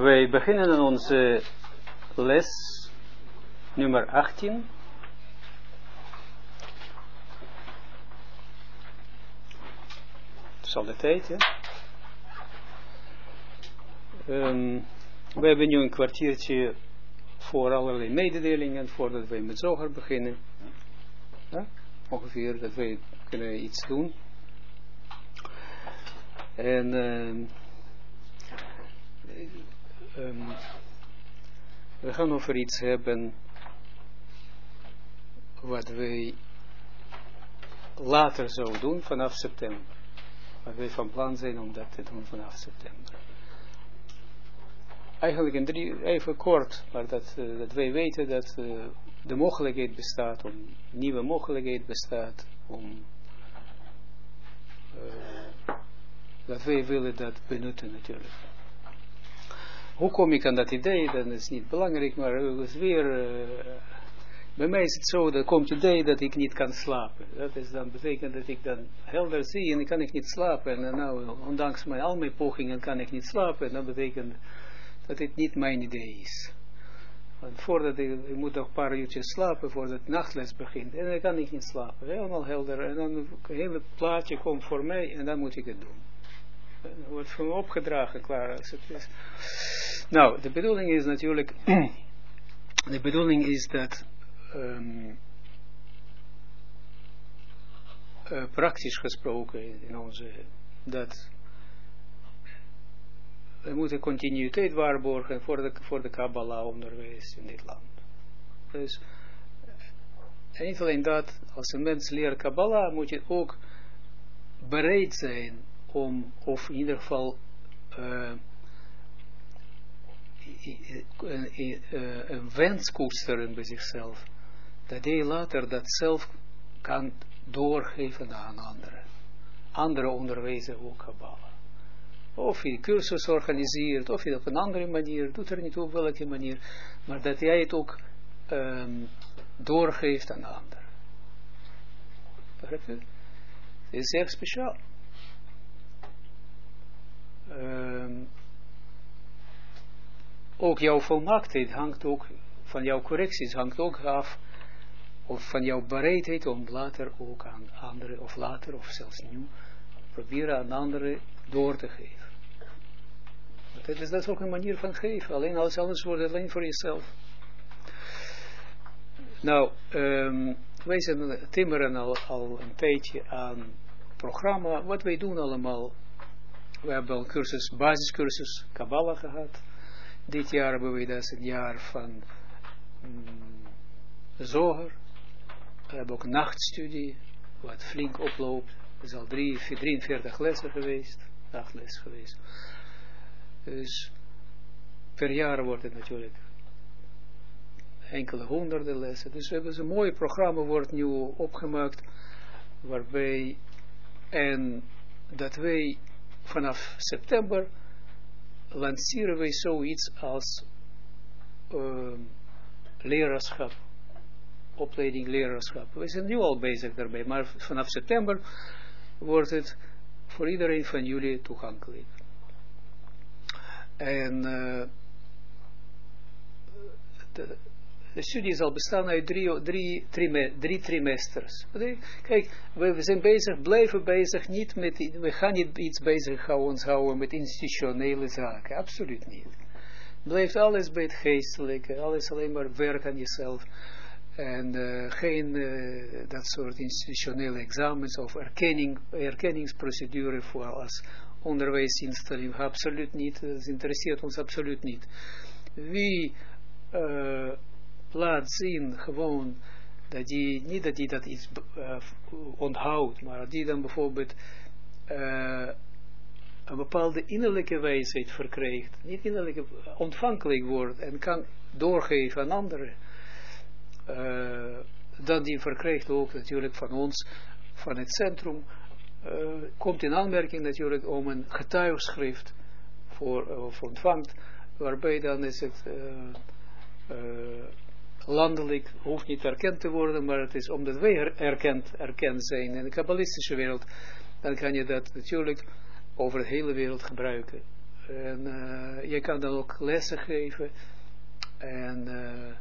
Wij beginnen aan onze les nummer 18. Het is al de tijd? Um, we hebben nu een kwartiertje voor allerlei mededelingen, voordat wij met zoger beginnen. Ongeveer, dat wij kunnen iets doen. En... Um, um, we gaan over iets hebben wat wij later zouden doen vanaf september. Wat wij van plan zijn om dat te doen vanaf september. Eigenlijk in drie, even kort, maar dat, uh, dat wij weten dat uh, de mogelijkheid bestaat, om nieuwe mogelijkheid bestaat, om uh, dat wij willen dat benutten natuurlijk. Hoe kom ik aan dat idee? Dan is niet belangrijk, maar is weer... Uh, bij mij is het zo, dat komt idee dat ik niet kan slapen. Dat is dan betekent dat ik dan helder zie en dan kan ik niet slapen. En nou, ondanks mijn, al mijn pogingen kan ik niet slapen. En dat betekent dat het niet mijn idee is. Want voordat ik, ik moet nog een paar uurtjes slapen voordat het nachtles begint. En dan kan ik niet slapen. Helemaal helder. En dan een hele plaatje komt voor mij en dan moet ik het doen. Wordt me opgedragen, klaar als het is. Nou, de bedoeling is natuurlijk, de bedoeling is dat um, uh, praktisch gesproken in onze, dat we moeten continuïteit waarborgen voor de, voor de Kabbalah onderwijs in dit land. Dus, niet alleen dat, als een mens leert Kabbalah, moet je ook bereid zijn om, of in ieder geval, uh, een wens koesteren bij zichzelf, dat hij later dat zelf kan doorgeven aan anderen. Anderen onderwijzen ook Kabbalah. Of je cursus organiseert, of je op een andere manier, doet er niet op welke manier, maar dat jij het ook um, doorgeeft aan anderen. Begrijp? Het is erg speciaal. Um, ook jouw volmaaktheid hangt ook, van jouw correcties hangt ook af, of van jouw bereidheid om later ook aan anderen, of later, of zelfs nu, proberen aan anderen door te geven. Dat is, dat ook een manier van geven, alleen alles anders wordt alleen voor jezelf. Nou, um, wij zijn timmeren al, al een tijdje aan programma, wat wij doen allemaal. We hebben al cursus, basiscursus Kabbalah gehad. Dit jaar hebben we dat een jaar van mm, zoger. We hebben ook nachtstudie, wat flink oploopt. Er is al drie, 43 lessen geweest, nachtles geweest. Dus per jaar wordt het natuurlijk enkele honderden lessen. Dus we hebben een mooi programma wordt nu opgemaakt, waarbij en dat wij vanaf september lanceren wij zoiets als uh, leraarschap, opleiding leraarschap. We zijn nu al bezig daarbij, maar vanaf september wordt het voor iedereen van jullie toegankelijk. En uh, de studie zal bestaan uit drie, drie, trime, drie trimesters. Kijk, we, zijn bezig, blijven bezig, niet met, we gaan niet iets bezig houden, houden met institutionele zaken, absoluut niet. Blijft alles bij het geestelijke, alles alleen maar werk aan jezelf. En uh, geen uh, dat soort institutionele examens of erkenning, erkenningsprocedure voor als onderwijsinstelling, absoluut niet, dat interesseert ons absoluut niet. Wie uh, laat zien gewoon dat die, niet dat die dat iets uh, onthoudt, maar die dan bijvoorbeeld uh, een bepaalde innerlijke wijsheid verkrijgt, niet innerlijke, ontvankelijk wordt en kan doorgeven aan anderen, dan die verkrijgt ook natuurlijk van ons, van het centrum, komt in aanmerking natuurlijk om een getuigschrift voor, of ontvangt, waarbij dan is het landelijk hoeft niet erkend te worden, maar het is omdat wij erkend, erkend zijn in de kabbalistische wereld, dan kan je dat natuurlijk over de hele wereld gebruiken. En uh, je kan dan ook lessen geven. En uh,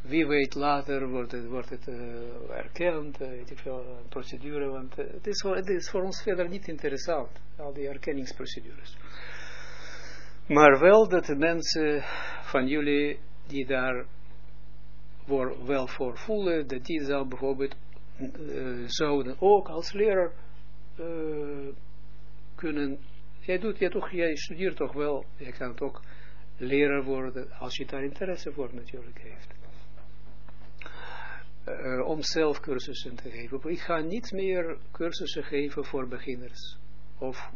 wie weet later wordt het, wordt het uh, erkend, weet ik veel, een procedure, want het, is het is voor ons verder niet interessant, al die erkenningsprocedures. Maar wel dat de mensen van jullie die daar voor, wel voor voelen, dat die zou bijvoorbeeld uh, zouden ook als leraar uh, kunnen, jij doet, jij, toch, jij studeert toch wel, jij kan het ook leraar worden, als je daar interesse voor natuurlijk heeft. Uh, om zelf cursussen te geven. Ik ga niet meer cursussen geven voor beginners. Of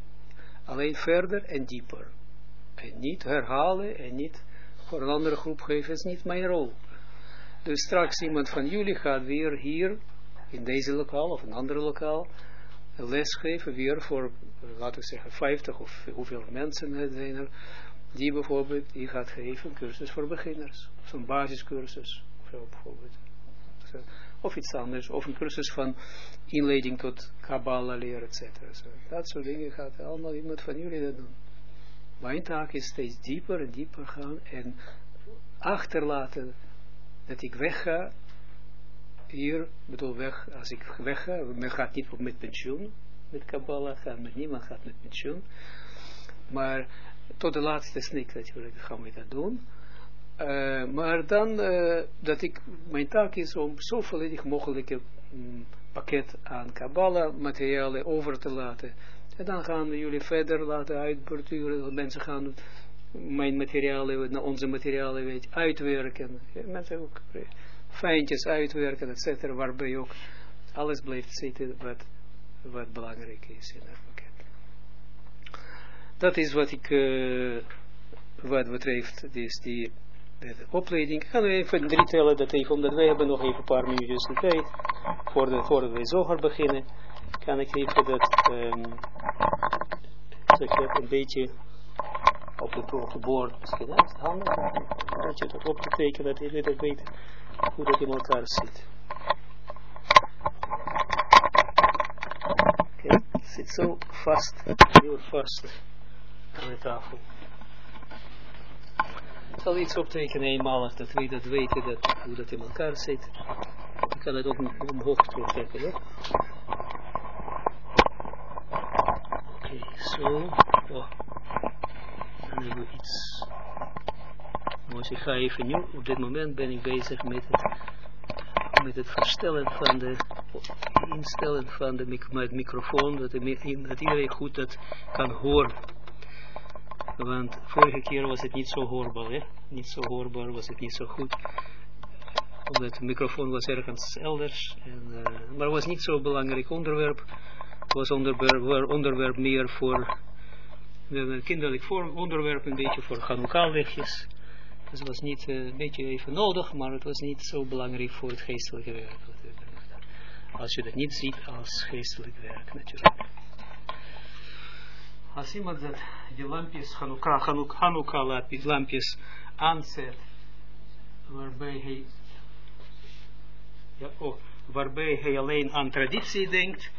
alleen verder en dieper. En niet herhalen en niet voor een andere groep geven, is niet mijn rol. Dus straks iemand van jullie gaat weer hier, in deze lokaal of een andere lokaal, les geven weer voor, laten we zeggen, 50 of hoeveel mensen zijn er, die bijvoorbeeld, die gaat geven cursus voor beginners. Zo'n basiscursus, bijvoorbeeld. Of iets anders, of een cursus van inleiding tot Kabbalah leren, etc. Dat soort dingen gaat allemaal iemand van jullie dat doen. Mijn taak is steeds dieper en dieper gaan en achterlaten dat ik wegga, hier, bedoel weg, als ik wegga, men gaat niet met pensioen, met Kabbalah gaan, met niemand gaat met pensioen, maar tot de laatste snik natuurlijk gaan we dat doen. Uh, maar dan, uh, dat ik, mijn taak is om zo volledig mogelijk um, pakket aan Kabbalah materialen over te laten. En dan gaan we jullie verder laten uitborduren, mensen gaan mijn materialen, onze materialen weet, uitwerken. Mensen ook fijntjes uitwerken, et waarbij ook alles blijft zitten wat, wat belangrijk is in het pakket. Dat is wat ik, uh, wat betreft, dus die de opleiding. Gaan we even drie tellen dat even, omdat wij hebben nog even een paar minuutjes de tijd, voordat, voordat wij zoger beginnen, kan ik even dat, um, je, een beetje op bord misschien. Ja, is handig dat je dat op te tekenen, dat je dat weet hoe dat in elkaar zit. Oké, okay. zit zo vast, heel vast aan de tafel. Ik zal iets optekenen eenmaal, dat we dat weten, dat, hoe dat in elkaar zit. Ik kan het ook omhoog terugtrekken, ja? Oké, okay, zo. Oh we iets. Dus ik ga even nu, op dit moment ben ik bezig met het, met het verstellen van de, instellen van de mic microfoon, dat, de, dat iedereen goed dat kan horen. Want vorige keer was het niet zo hoorbaar, hè? Niet zo hoorbaar, was het niet zo goed. Omdat de microfoon was ergens elders. En, uh, maar het was niet zo'n belangrijk onderwerp. Het was onderwerp, onderwerp meer voor een kinderlijk onderwerp een beetje voor Hanukkah-lichtjes. Dus was niet uh, een beetje even nodig, maar het was niet zo belangrijk voor het geestelijke werk. Als je dat niet ziet als geestelijk werk natuurlijk. Als iemand dat die lampjes, Hanukkah, Hanukkah, Hanukkah lampjes aanzet, waarbij hij, ja, oh, waarbij hij alleen aan traditie denkt,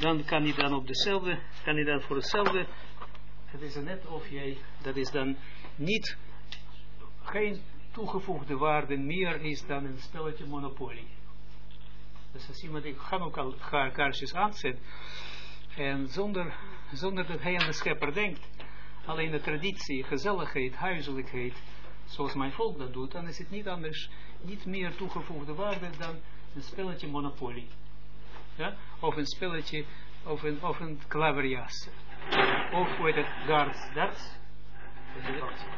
dan kan hij dan op dezelfde, kan hij dan voor hetzelfde het is net of jij, dat is dan niet, geen toegevoegde waarde meer is dan een spelletje monopolie. Dus als iemand die Hanukkah kaarsjes aanzet, en zonder, zonder dat hij aan de schepper denkt, alleen de traditie, gezelligheid, huiselijkheid, zoals mijn volk dat doet, dan is het niet anders, niet meer toegevoegde waarde dan een spelletje monopolie. Ja? Of een spelletje, of een, of een. Of hoe heet het? Darts. Darts?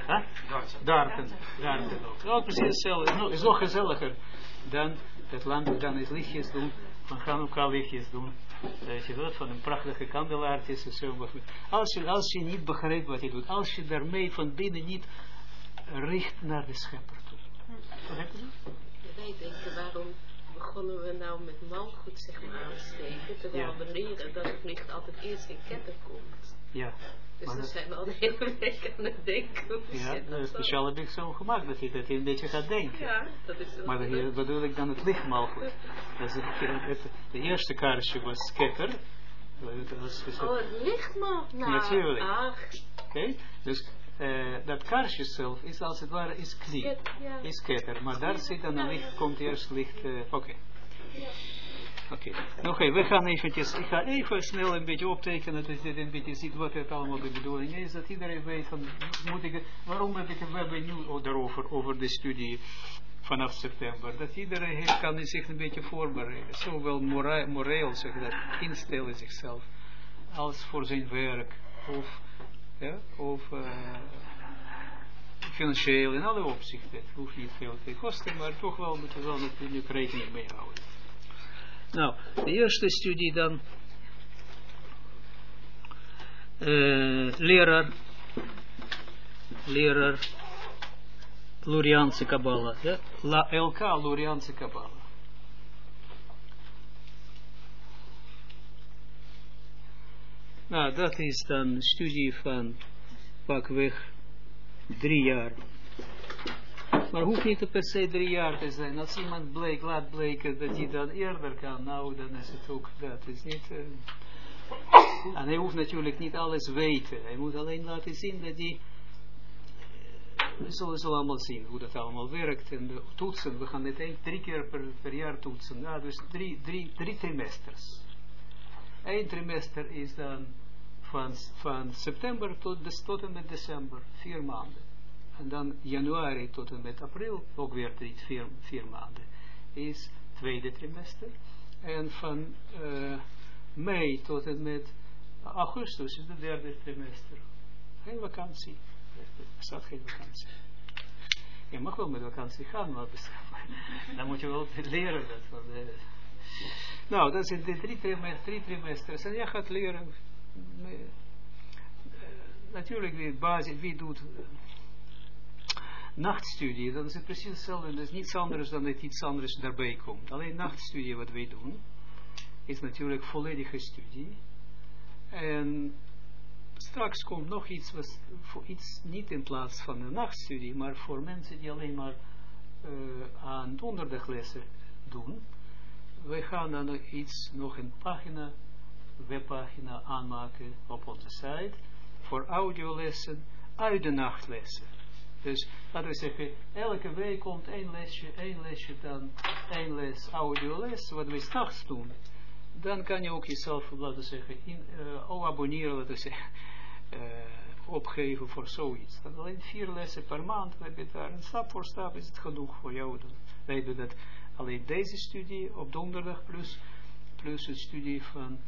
Huh? Darten. Darten. ook. precies hetzelfde. Het is nog gezelliger dan het land, dan is lichtjes doen, van Hanukkah lichtjes doen. Weet je wat, van een prachtige kandelaartjes en zo. Als je, als je niet begrijpt wat je doet, als je daarmee van binnen niet richt naar de schepper toe. Begrijp je dat? Wij denken, waarom begonnen we nou met malgoed zeg maar aansteken, terwijl we leren dat het licht altijd eerst in ketten komt. Ja. Dus dan zijn we al de hele week aan het denken. Ja, dat speciaal heb ik zo gemaakt, dat je, dat je een beetje gaat denken. Ja, dat is Maar dan bedoel ik dan het lichtmalgoed. Dat is het, het, de eerste kaarsje was ketter, Oh, het maar. Nou, Natuurlijk. ach. Oké, dus eh, dat kaarsje zelf is als het ware is kli, Ja, ja. is ketter, maar daar zit dan een licht, komt eerst licht, eh, oké. Oké, oké, we gaan eventjes, ik ga even snel een beetje optekenen, dat je een beetje ziet wat het allemaal de bedoeling is, dat iedereen weet van, moet ik, waarom heb ik het, we hebben nu daarover, over de studie vanaf september, dat iedereen heeft, kan zich een beetje voorbereiden, zowel moreel, zeg dat, instellen zichzelf, als voor zijn werk, of, ja, of eh, financieel, in alle opzichten, het hoeft niet veel te kosten, maar toch wel moet je wel natuurlijk rekening mee houden. Nou, de eerste studie dan. eh, leraar. Leraar. Luriaanse Kabbalah. Ja? La, LK Luriaanse Kabbalah. Nou, dat is dan studie van pakweg drie jaar. Maar hoeft niet per se drie jaar te zijn. Als iemand bleek, laat bleken dat hij dan eerder kan, nou dan is het ook, dat is niet... eh, en hij hoeft natuurlijk niet alles weten. Hij moet alleen laten zien dat hij... We zullen zo allemaal zien hoe dat allemaal werkt. En de toetsen, we gaan het één, drie keer per, per jaar toetsen. Ja, dus drie, drie, drie trimesters. Eén trimester is dan van, van september tot, dus tot en met december, vier maanden. En dan januari tot en met april, ook weer vier, vier maanden, is tweede trimester. En van eh, mei tot en met augustus is de derde trimester. Geen vakantie. Er staat geen vakantie. Je mag wel met vakantie gaan, maar dan moet je wel leren dat. Van nou, dat zijn de drie trimesters. En jij gaat leren. Eh, natuurlijk, wie, basis, wie doet eh, nachtstudie, dan is het precies hetzelfde. Dat is niets anders dan dat iets anders daarbij komt. Alleen nachtstudie wat wij doen, is natuurlijk volledige studie. En straks komt nog iets, wat, voor iets niet in plaats van een nachtstudie, maar voor mensen die alleen maar uh, aan donderdaglessen doen. Wij gaan dan iets, nog een pagina, webpagina aanmaken op onze site voor audiolessen uit de nachtlessen. Dus laten we zeggen, elke week komt één lesje, één lesje dan, één les audioles, wat we s'nachts doen. Dan kan je ook jezelf, laten we zeggen, in, uh, oh, abonneren, laten we zeggen, uh, opgeven voor zoiets. Dan alleen vier lessen per maand, we hebben daar, en stap voor stap is het genoeg voor jou. Dan. Dat alleen deze studie op donderdag plus, plus een studie van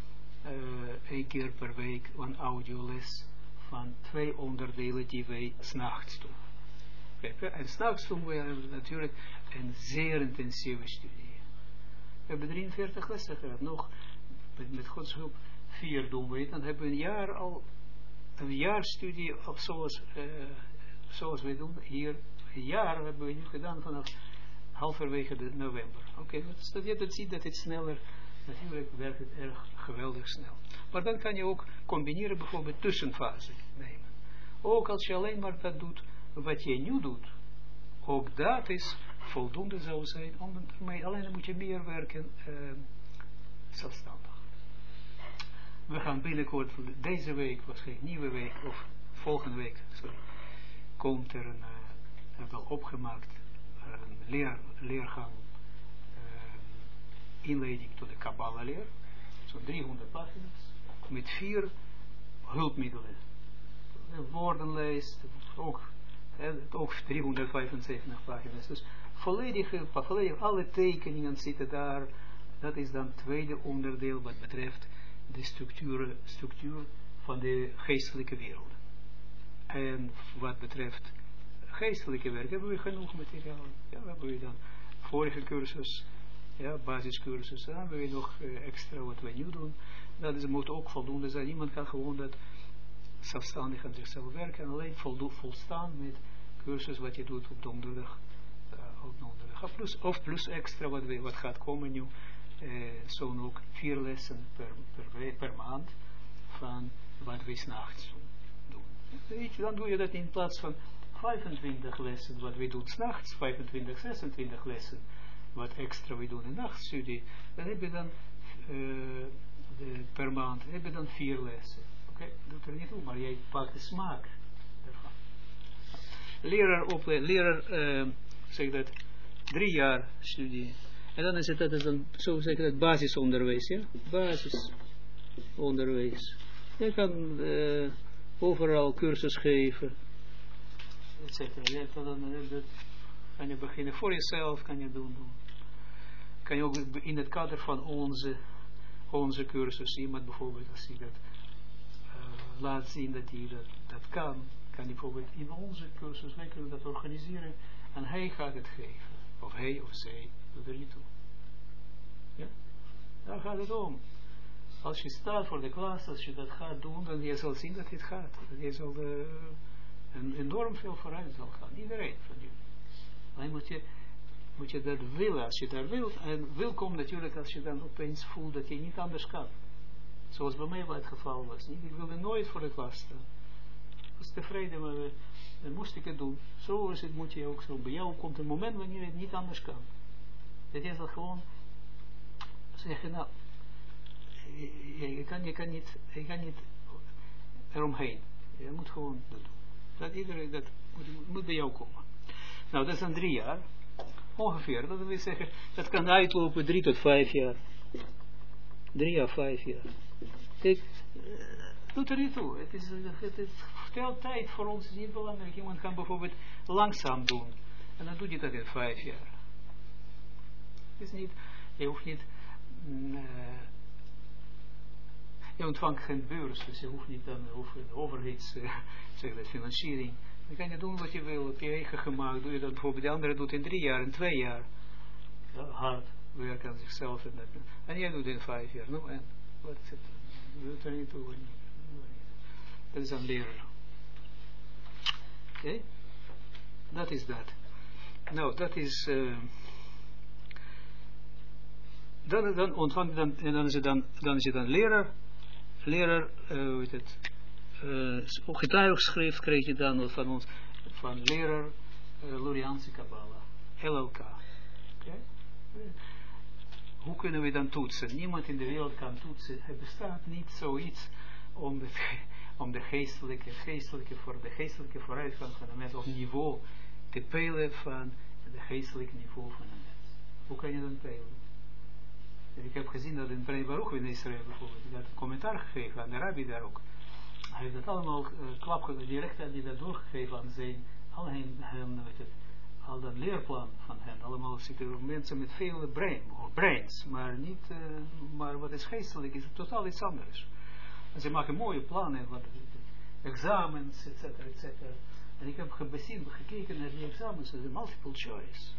één keer per week, een audioles van twee onderdelen die wij s'nachts doen. En s'nachts doen we natuurlijk een zeer intensieve studie. We hebben 43 lessen gehad, nog met, met Gods hulp vier doen we. Dan hebben we een jaar al, een jaar studie zoals, uh, zoals we doen hier. Een jaar hebben we nu gedaan vanaf halverwege de november. Oké, okay, dat je dat ziet dat het sneller, natuurlijk werkt het erg geweldig snel. Maar dan kan je ook combineren bijvoorbeeld tussenfase nemen. Ook als je alleen maar dat doet wat je nu doet, ook dat is voldoende zou zijn, om ermee, alleen moet je meer werken uh, zelfstandig. We gaan binnenkort, deze week, waarschijnlijk nieuwe week, of volgende week, sorry, komt er een, uh, wel opgemaakt, een leer, leergang, inleiding tot de Kabbalah leer, zo'n 300 pagina's, met vier hulpmiddelen. Een woordenlijst, ook ook 375 pagina's. Dus volledige, volledig alle tekeningen zitten daar. Dat is dan het tweede onderdeel wat betreft de structuur, structuur van de geestelijke wereld. En wat betreft geestelijke werk hebben we genoeg materiaal. Ja, hebben we dan vorige cursus, ja, basiscursus, dan hebben we nog uh, extra wat we nu doen. Dat is, moet ook voldoende zijn. Iemand kan gewoon dat zelfstandig aan zichzelf werken en alleen volstaan met cursus wat je doet op donderdag. Uh, op donderdag. Of, plus, of plus extra wat, we, wat gaat komen nu. Uh, Zo'n ook vier lessen per, per, per maand van wat we s'nachts doen. Dan doe je dat in plaats van 25 lessen wat we doen s'nachts, 25, 26 lessen wat extra we doen in nachtstudie. Dan heb je dan uh, de, per maand, heb je dan vier lessen. Oké, okay? doet er niet toe, maar jij pakt de smaak ervan. Leraar opleiden, leraar, uh, zeg dat, drie jaar studie. En dan is het, dat is dan, zo zeg dat, basisonderwijs, ja, basisonderwijs. Je kan uh, overal cursus geven, et cetera. Kan dan, kan je beginnen voor jezelf, kan je doen. Kan je ook in het kader van onze, onze cursus, iemand bijvoorbeeld, als hij dat uh, laat zien dat hij dat, kan, kan hij bijvoorbeeld in onze cursus, wij dat organiseren en hij gaat het geven. Of hij of zij, doet er niet toe. Ja? Daar gaat het om. Als je staat voor de klas, als je dat gaat doen, dan je zal zien dat het gaat. Dat je zal uh, een enorm veel vooruit zal gaan. Iedereen van jullie. Alleen moet je, moet je dat willen, als je daar wilt. En welkom natuurlijk als je dan opeens voelt dat je niet anders kan. Zoals bij mij het geval was. Niet? Ik wilde nooit voor de klas staan. Ik was tevreden, maar dan moest ik het doen. Zo is het, moet je ook zo. Bij jou komt een moment wanneer het niet anders kan. Dat je dat gewoon zeggen, nou, je, je, kan, je, kan niet, je kan niet eromheen. Je moet gewoon dat doen. Dat iedereen, dat moet, moet bij jou komen. Nou, dat is dan drie jaar. Ongeveer. Dat wil zeggen, dat kan uitlopen drie tot vijf jaar. Drie à vijf jaar. Kijk, uh, doet er niet toe. Het is, het is veel tijd voor ons niet belangrijk. Iemand kan bijvoorbeeld langzaam doen. En dan doet hij dat in vijf jaar. Het is niet, je hoeft niet, uh, je ontvangt geen beurs, dus je hoeft niet dan over overheids, uh, zeg dat, financiering dan kan je doen wat je wil, op je eigen gemaakt. Doe je dat bijvoorbeeld, de andere doet in drie jaar, in twee jaar. Ja, hard werken aan zichzelf. En, dat, en jij doet in vijf jaar. Nou, en wat is het? Er niet toe. Dat is een leraar. Oké? Dat is dat. Nou, dat is... Uh, dan, dan je dan, en dan is het dan, dan is het dan leraar, leraar, uh, hoe heet het, uh, getuigschrift kreeg je dan van ons, van leraar uh, Kabbalah, LLK. Hoe kunnen we dan toetsen? Niemand in de wereld kan toetsen. Het bestaat niet zoiets om de, om de geestelijke, geestelijke, voor de geestelijke vooruitgang van de mens op niveau te peilen van het geestelijke niveau van de mens. Hoe kan je dan peilen? Ik heb gezien dat in Bnei Baruch in Israël bijvoorbeeld, dat commentaar gegeven aan de rabbi daar ook hij heeft dat allemaal uh, klap, direct aan die dat doorgegeven aan zijn, al hen, hen het, al dat leerplan van hen, allemaal zitten mensen met veel brain, brains, maar niet, uh, maar wat is geestelijk, is totaal iets anders. Ze maken mooie plannen, wat, examens, et cetera, et cetera. En ik heb gebezien, gekeken naar die examens, dat is multiple choice.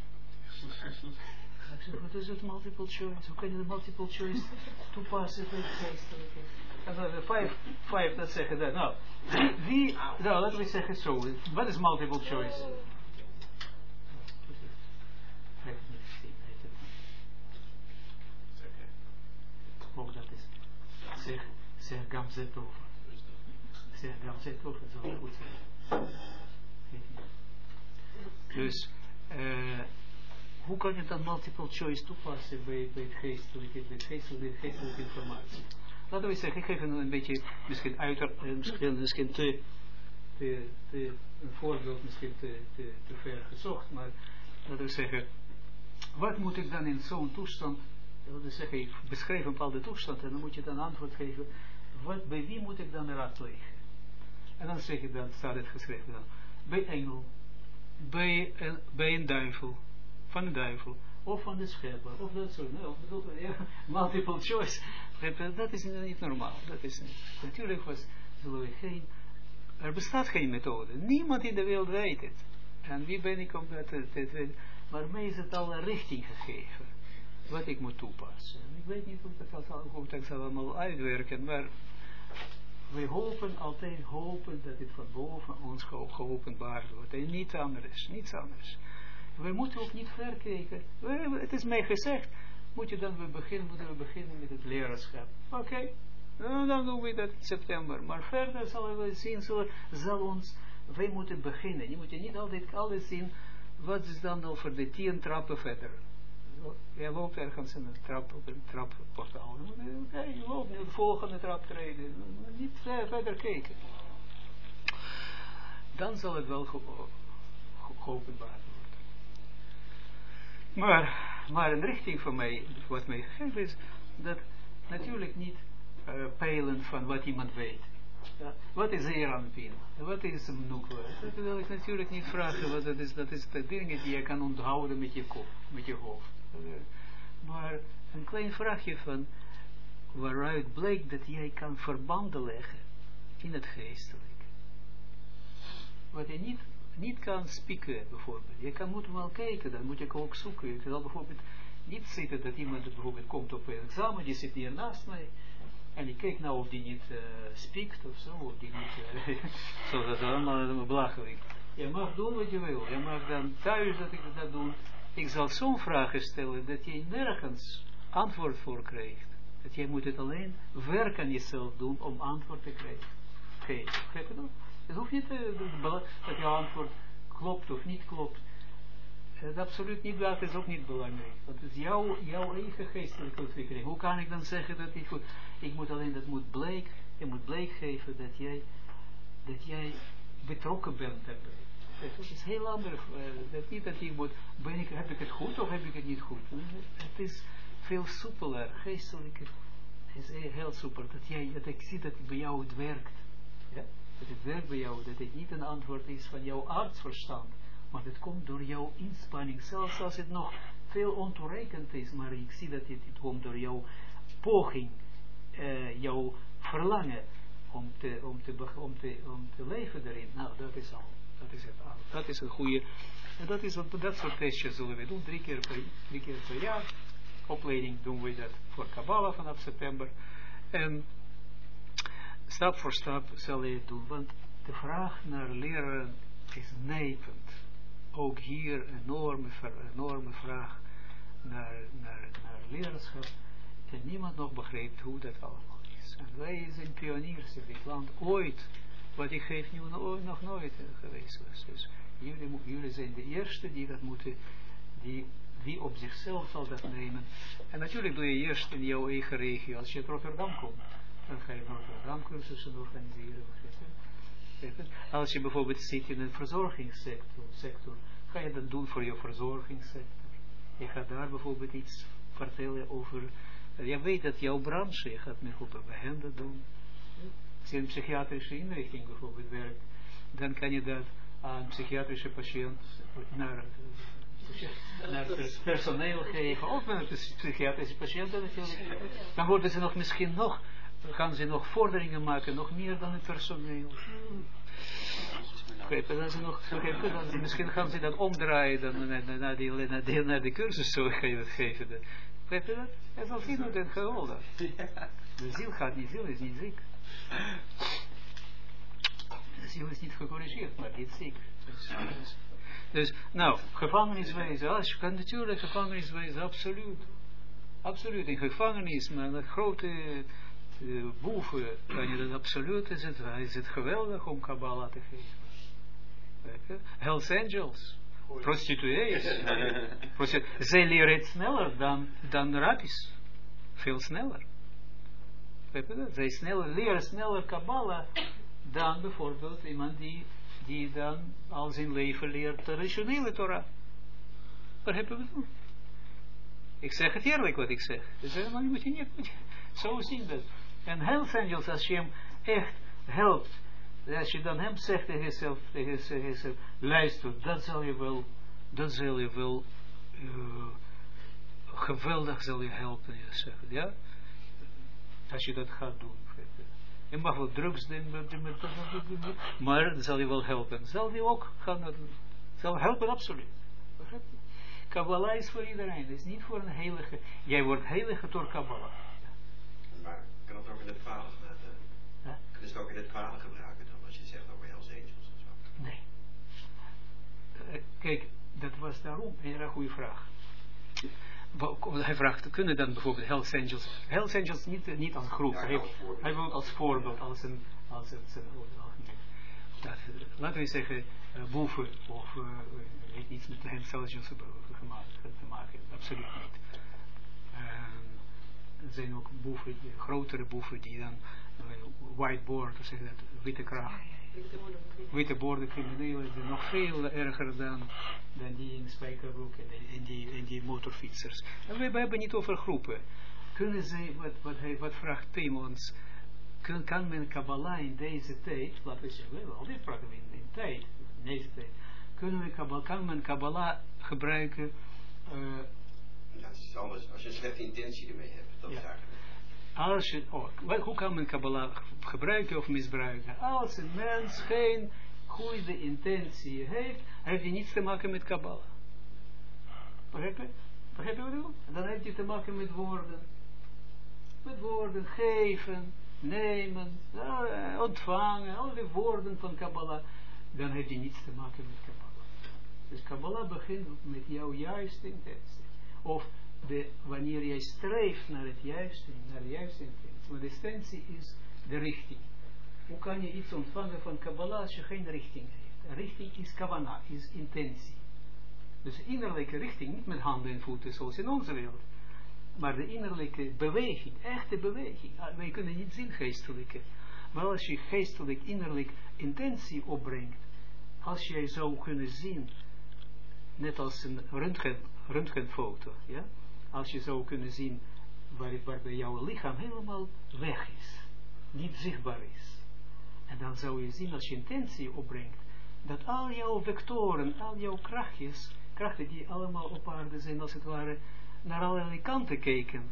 Ik zeg, wat is het multiple choice? Hoe kan je de multiple choice toepassen bij geestelijke? Vijf, vijf dat zeggen dat. Nou, wie, nou, laten we zeggen zo. Wat is multiple choice? Ook dat is. Zeg, zeg Gamzet over. Zeg Gamzet over, zou goed zijn. Dus, uh, hoe kan je dan multiple choice toepassen bij, bij het geestelijke, bij het geestelijke, geestelijke informatie? Laten we zeggen, ik geef een, beetje, misschien uiter, eh, misschien, misschien te, te, een voorbeeld misschien te, te, te ver gezocht, maar laten we zeggen, wat moet ik dan in zo'n toestand, laten we zeggen, ik beschrijf een bepaalde toestand en dan moet je dan antwoord geven, bij wie moet ik dan raadplegen? En dan zeg je dan, staat het geschreven dan, bij engel, bij bij een duivel, van een duivel, of van de schepper, of dat nou, bedoel, ja, multiple choice. Dat is niet normaal. Dat is, natuurlijk was, zullen we geen, er bestaat geen methode. Niemand in de wereld weet het. En wie ben ik om dat te weten? Maar mij is het al een richting gegeven. Wat ik moet toepassen. Ik weet niet hoe dat, zal, allemaal uitwerken, maar we hopen altijd hopen dat het van boven ons geopenbaard wordt. En niets anders. Niets anders. We moeten ook niet verkijken. Het is mij gezegd, moet je dan weer beginnen, moeten we beginnen met het leraarschap. Oké, nou, dan doen we dat in september. Maar verder zullen we zien, zullen, zal ons, wij moeten beginnen. Je moet je niet altijd alles zien, wat is dan over de tien trappen verder. jij loopt ergens in een trap, op een trapportaal. Oké, je loopt de volgende trap treden. Niet verder kijken. Dan zal het wel geopenbaard worden. Maar, maar een richting van mij, wat mij gegeven is, dat natuurlijk niet uh, peilen van wat iemand weet. Ja. Wat is Zeranpin? Wat is een nukwa? Dat wil ik natuurlijk niet vragen, wat dat is. Dat is de dingen die je kan onthouden met je kop, met je hoofd. Maar een klein vraagje van, waaruit blijkt dat jij kan verbanden leggen in het geestelijk. Wat je niet, niet kan spieken, bijvoorbeeld. Je kan moeten wel kijken, dan moet je ook zoeken. Je kan bijvoorbeeld niet zitten dat iemand bijvoorbeeld komt op een examen, die zit hier naast mij. En ik kijk nou of die niet uh, spiekt of zo, of die niet, uh, zo dat is allemaal belachelijk. Je mag doen wat je wil, je mag dan thuis dat ik dat doen. Ik zal zo'n vragen stellen dat je nergens antwoord voor krijgt. Dat jij moet het alleen werk aan jezelf doen om antwoord te krijgen. Begrijp je dat? Het hoeft niet uh, dat je antwoord klopt of niet klopt. Is absoluut niet, dat is ook niet belangrijk. Dat is jouw, jouw eigen geestelijke ontwikkeling. Hoe kan ik dan zeggen dat ik. Ik moet alleen, dat moet bleek, je moet bleek geven dat jij, dat jij betrokken bent daarbij. Dat is heel anders. Uh, dat niet dat je moet, ben ik, heb ik het goed of heb ik het niet goed. Het is veel soepeler, geestelijk. Het is heel soepel. Dat, jij, dat ik zie dat bij jou het werkt. Ja? Dat het werkt bij jou, dat het niet een antwoord is van jouw artsverstand maar het komt door jouw inspanning, zelfs als het nog veel ontoereikend is, maar ik zie dat het, het komt door jouw poging, uh, jouw verlangen om te, om, te, om, te, om te leven erin. Nou, dat is al, dat is het al. Dat is een goede, en dat, is, dat soort testjes zullen we doen, drie keer per, drie keer per jaar. Opleiding doen we dat voor Kabbalah vanaf september. En stap voor stap zal je het doen, want de vraag naar leren is nijpend ook hier een enorme, enorme vraag naar, naar, naar leraarschap. En niemand nog begrijpt hoe dat allemaal is. En wij zijn pioniers in dit land ooit. Wat ik geef nu nog nooit geweest was. Dus jullie, jullie zijn de eerste die dat moeten, die, die op zichzelf zal dat nemen. En natuurlijk doe je eerst in jouw eigen regio. Als je uit Rotterdam komt, dan ga je Rotterdam cursussen organiseren. Als je bijvoorbeeld zit in een verzorgingssector, sector, ga je dat doen voor je verzorgingssector. Je gaat daar bijvoorbeeld iets vertellen over, uh, je weet dat jouw branche, je gaat met groepen behendig doen. Als je een psychiatrische inrichting bijvoorbeeld werkt, dan kan je dat aan psychiatrische patiënt naar, naar personeel geven, of met een psychiatrische natuurlijk. Dan worden ze nog misschien nog gaan ze nog vorderingen maken, nog meer dan het personeel. Dan ze nog, dan misschien gaan ze dat omdraaien dan, naar, die, naar, die, de cursus, zo ga je dat geven. Begrijp je dat? Het zal zien hoe het. De ziel gaat niet, ziel is niet ziek. De ziel is niet gecorrigeerd, maar niet ziek. Dus, dus, dus nou, gevangeniswezen, als je kan natuurlijk gevangeniswezen, absoluut. Absoluut, in gevangenis, maar een grote uh, boven kan je dat absoluut, is het, is het geweldig om Kabbalah te geven. Hells Angels, prostituees. Zij leren het sneller dan, dan rabbis. Veel sneller. Zij sneller, leren sneller Kabbalah dan bijvoorbeeld iemand die, die dan al zijn leven leert traditionele Torah. Waar hebben we het Ik zeg het eerlijk wat ik zeg. Dus moet je niet, moet je, zo zien dat. En angels, als je hem echt helpt, als je dan hem zegt tegen jezelf, tegen jezelf, luister, dat zal je wel, dat zal je wel, uh, geweldig zal je helpen, je ja? Als je dat gaat doen. Je mag wel drugs doen, maar dat zal je wel helpen. Zal je ook gaan, zal helpen, absoluut. Kabbalah is voor iedereen, het is niet voor een heilige. Jij wordt heilige door Kabbalah kan het ook in het? Huh? Kunnen ze het ook in het kwade gebruiken dan, als je zegt over Hells Angels of zo? Nee. Uh, kijk, dat was daarom een hele goede vraag. Hij vraagt, kunnen dan bijvoorbeeld Hells Angels, Hells Angels niet, niet als groep, ja, hij, hij wil als voorbeeld, als een, als een, dat, laten we zeggen, boeven of uh, heeft niets met intelligence te maken, absoluut niet. er zijn ook boeven, grotere boeven die dan whiteboard, zeg dat, witte kracht, witte borden criminelen zijn nog veel erger dan, dan die in Spijkerbroek en, die, en die motorfietsers. En we, we hebben niet over groepen. Kunnen ze, wat, wat, hij, wat vraagt Tim ons, kan, kan men Kabbalah in deze tijd, laten we zeggen, al dit praten we in, in tijd, in deze tijd, kunnen we Kabbalah, kan men Kabbalah gebruiken? Uh, is anders als je een slechte intentie ermee hebt, dat ja. vraag als je, oh, hoe kan men Kabbalah gebruiken of misbruiken? Als een mens geen goede intentie heeft, heeft hij niets te maken met Kabbalah. Begrijp je? Begrijp je wat ik bedoel? Dan heeft hij te maken met woorden. Met woorden, geven, nemen, uh, ontvangen, al die woorden van Kabbalah. Dan heeft hij niets te maken met Kabbalah. Dus Kabbalah begint met jouw juiste intentie. Of de, wanneer jij streeft naar het juiste, naar de juiste intentie. Want de intentie is de richting. Hoe kan je iets ontvangen van Kabbalah als je geen richting heeft? Richting is kavana, is intentie. Dus innerlijke richting, niet met handen en voeten zoals in onze wereld. Maar de innerlijke beweging, echte beweging. Ah, wij kunnen niet zien geestelijke. Maar als je geestelijk, innerlijk intentie opbrengt, als jij zou kunnen zien, net als een röntgen, röntgenfoto, ja, als je zou kunnen zien waar, waar bij jouw lichaam helemaal weg is, niet zichtbaar is. En dan zou je zien als je intentie opbrengt, dat al jouw vectoren, al jouw krachtjes, krachten die allemaal op aarde zijn, als het ware, naar allerlei kanten kijken,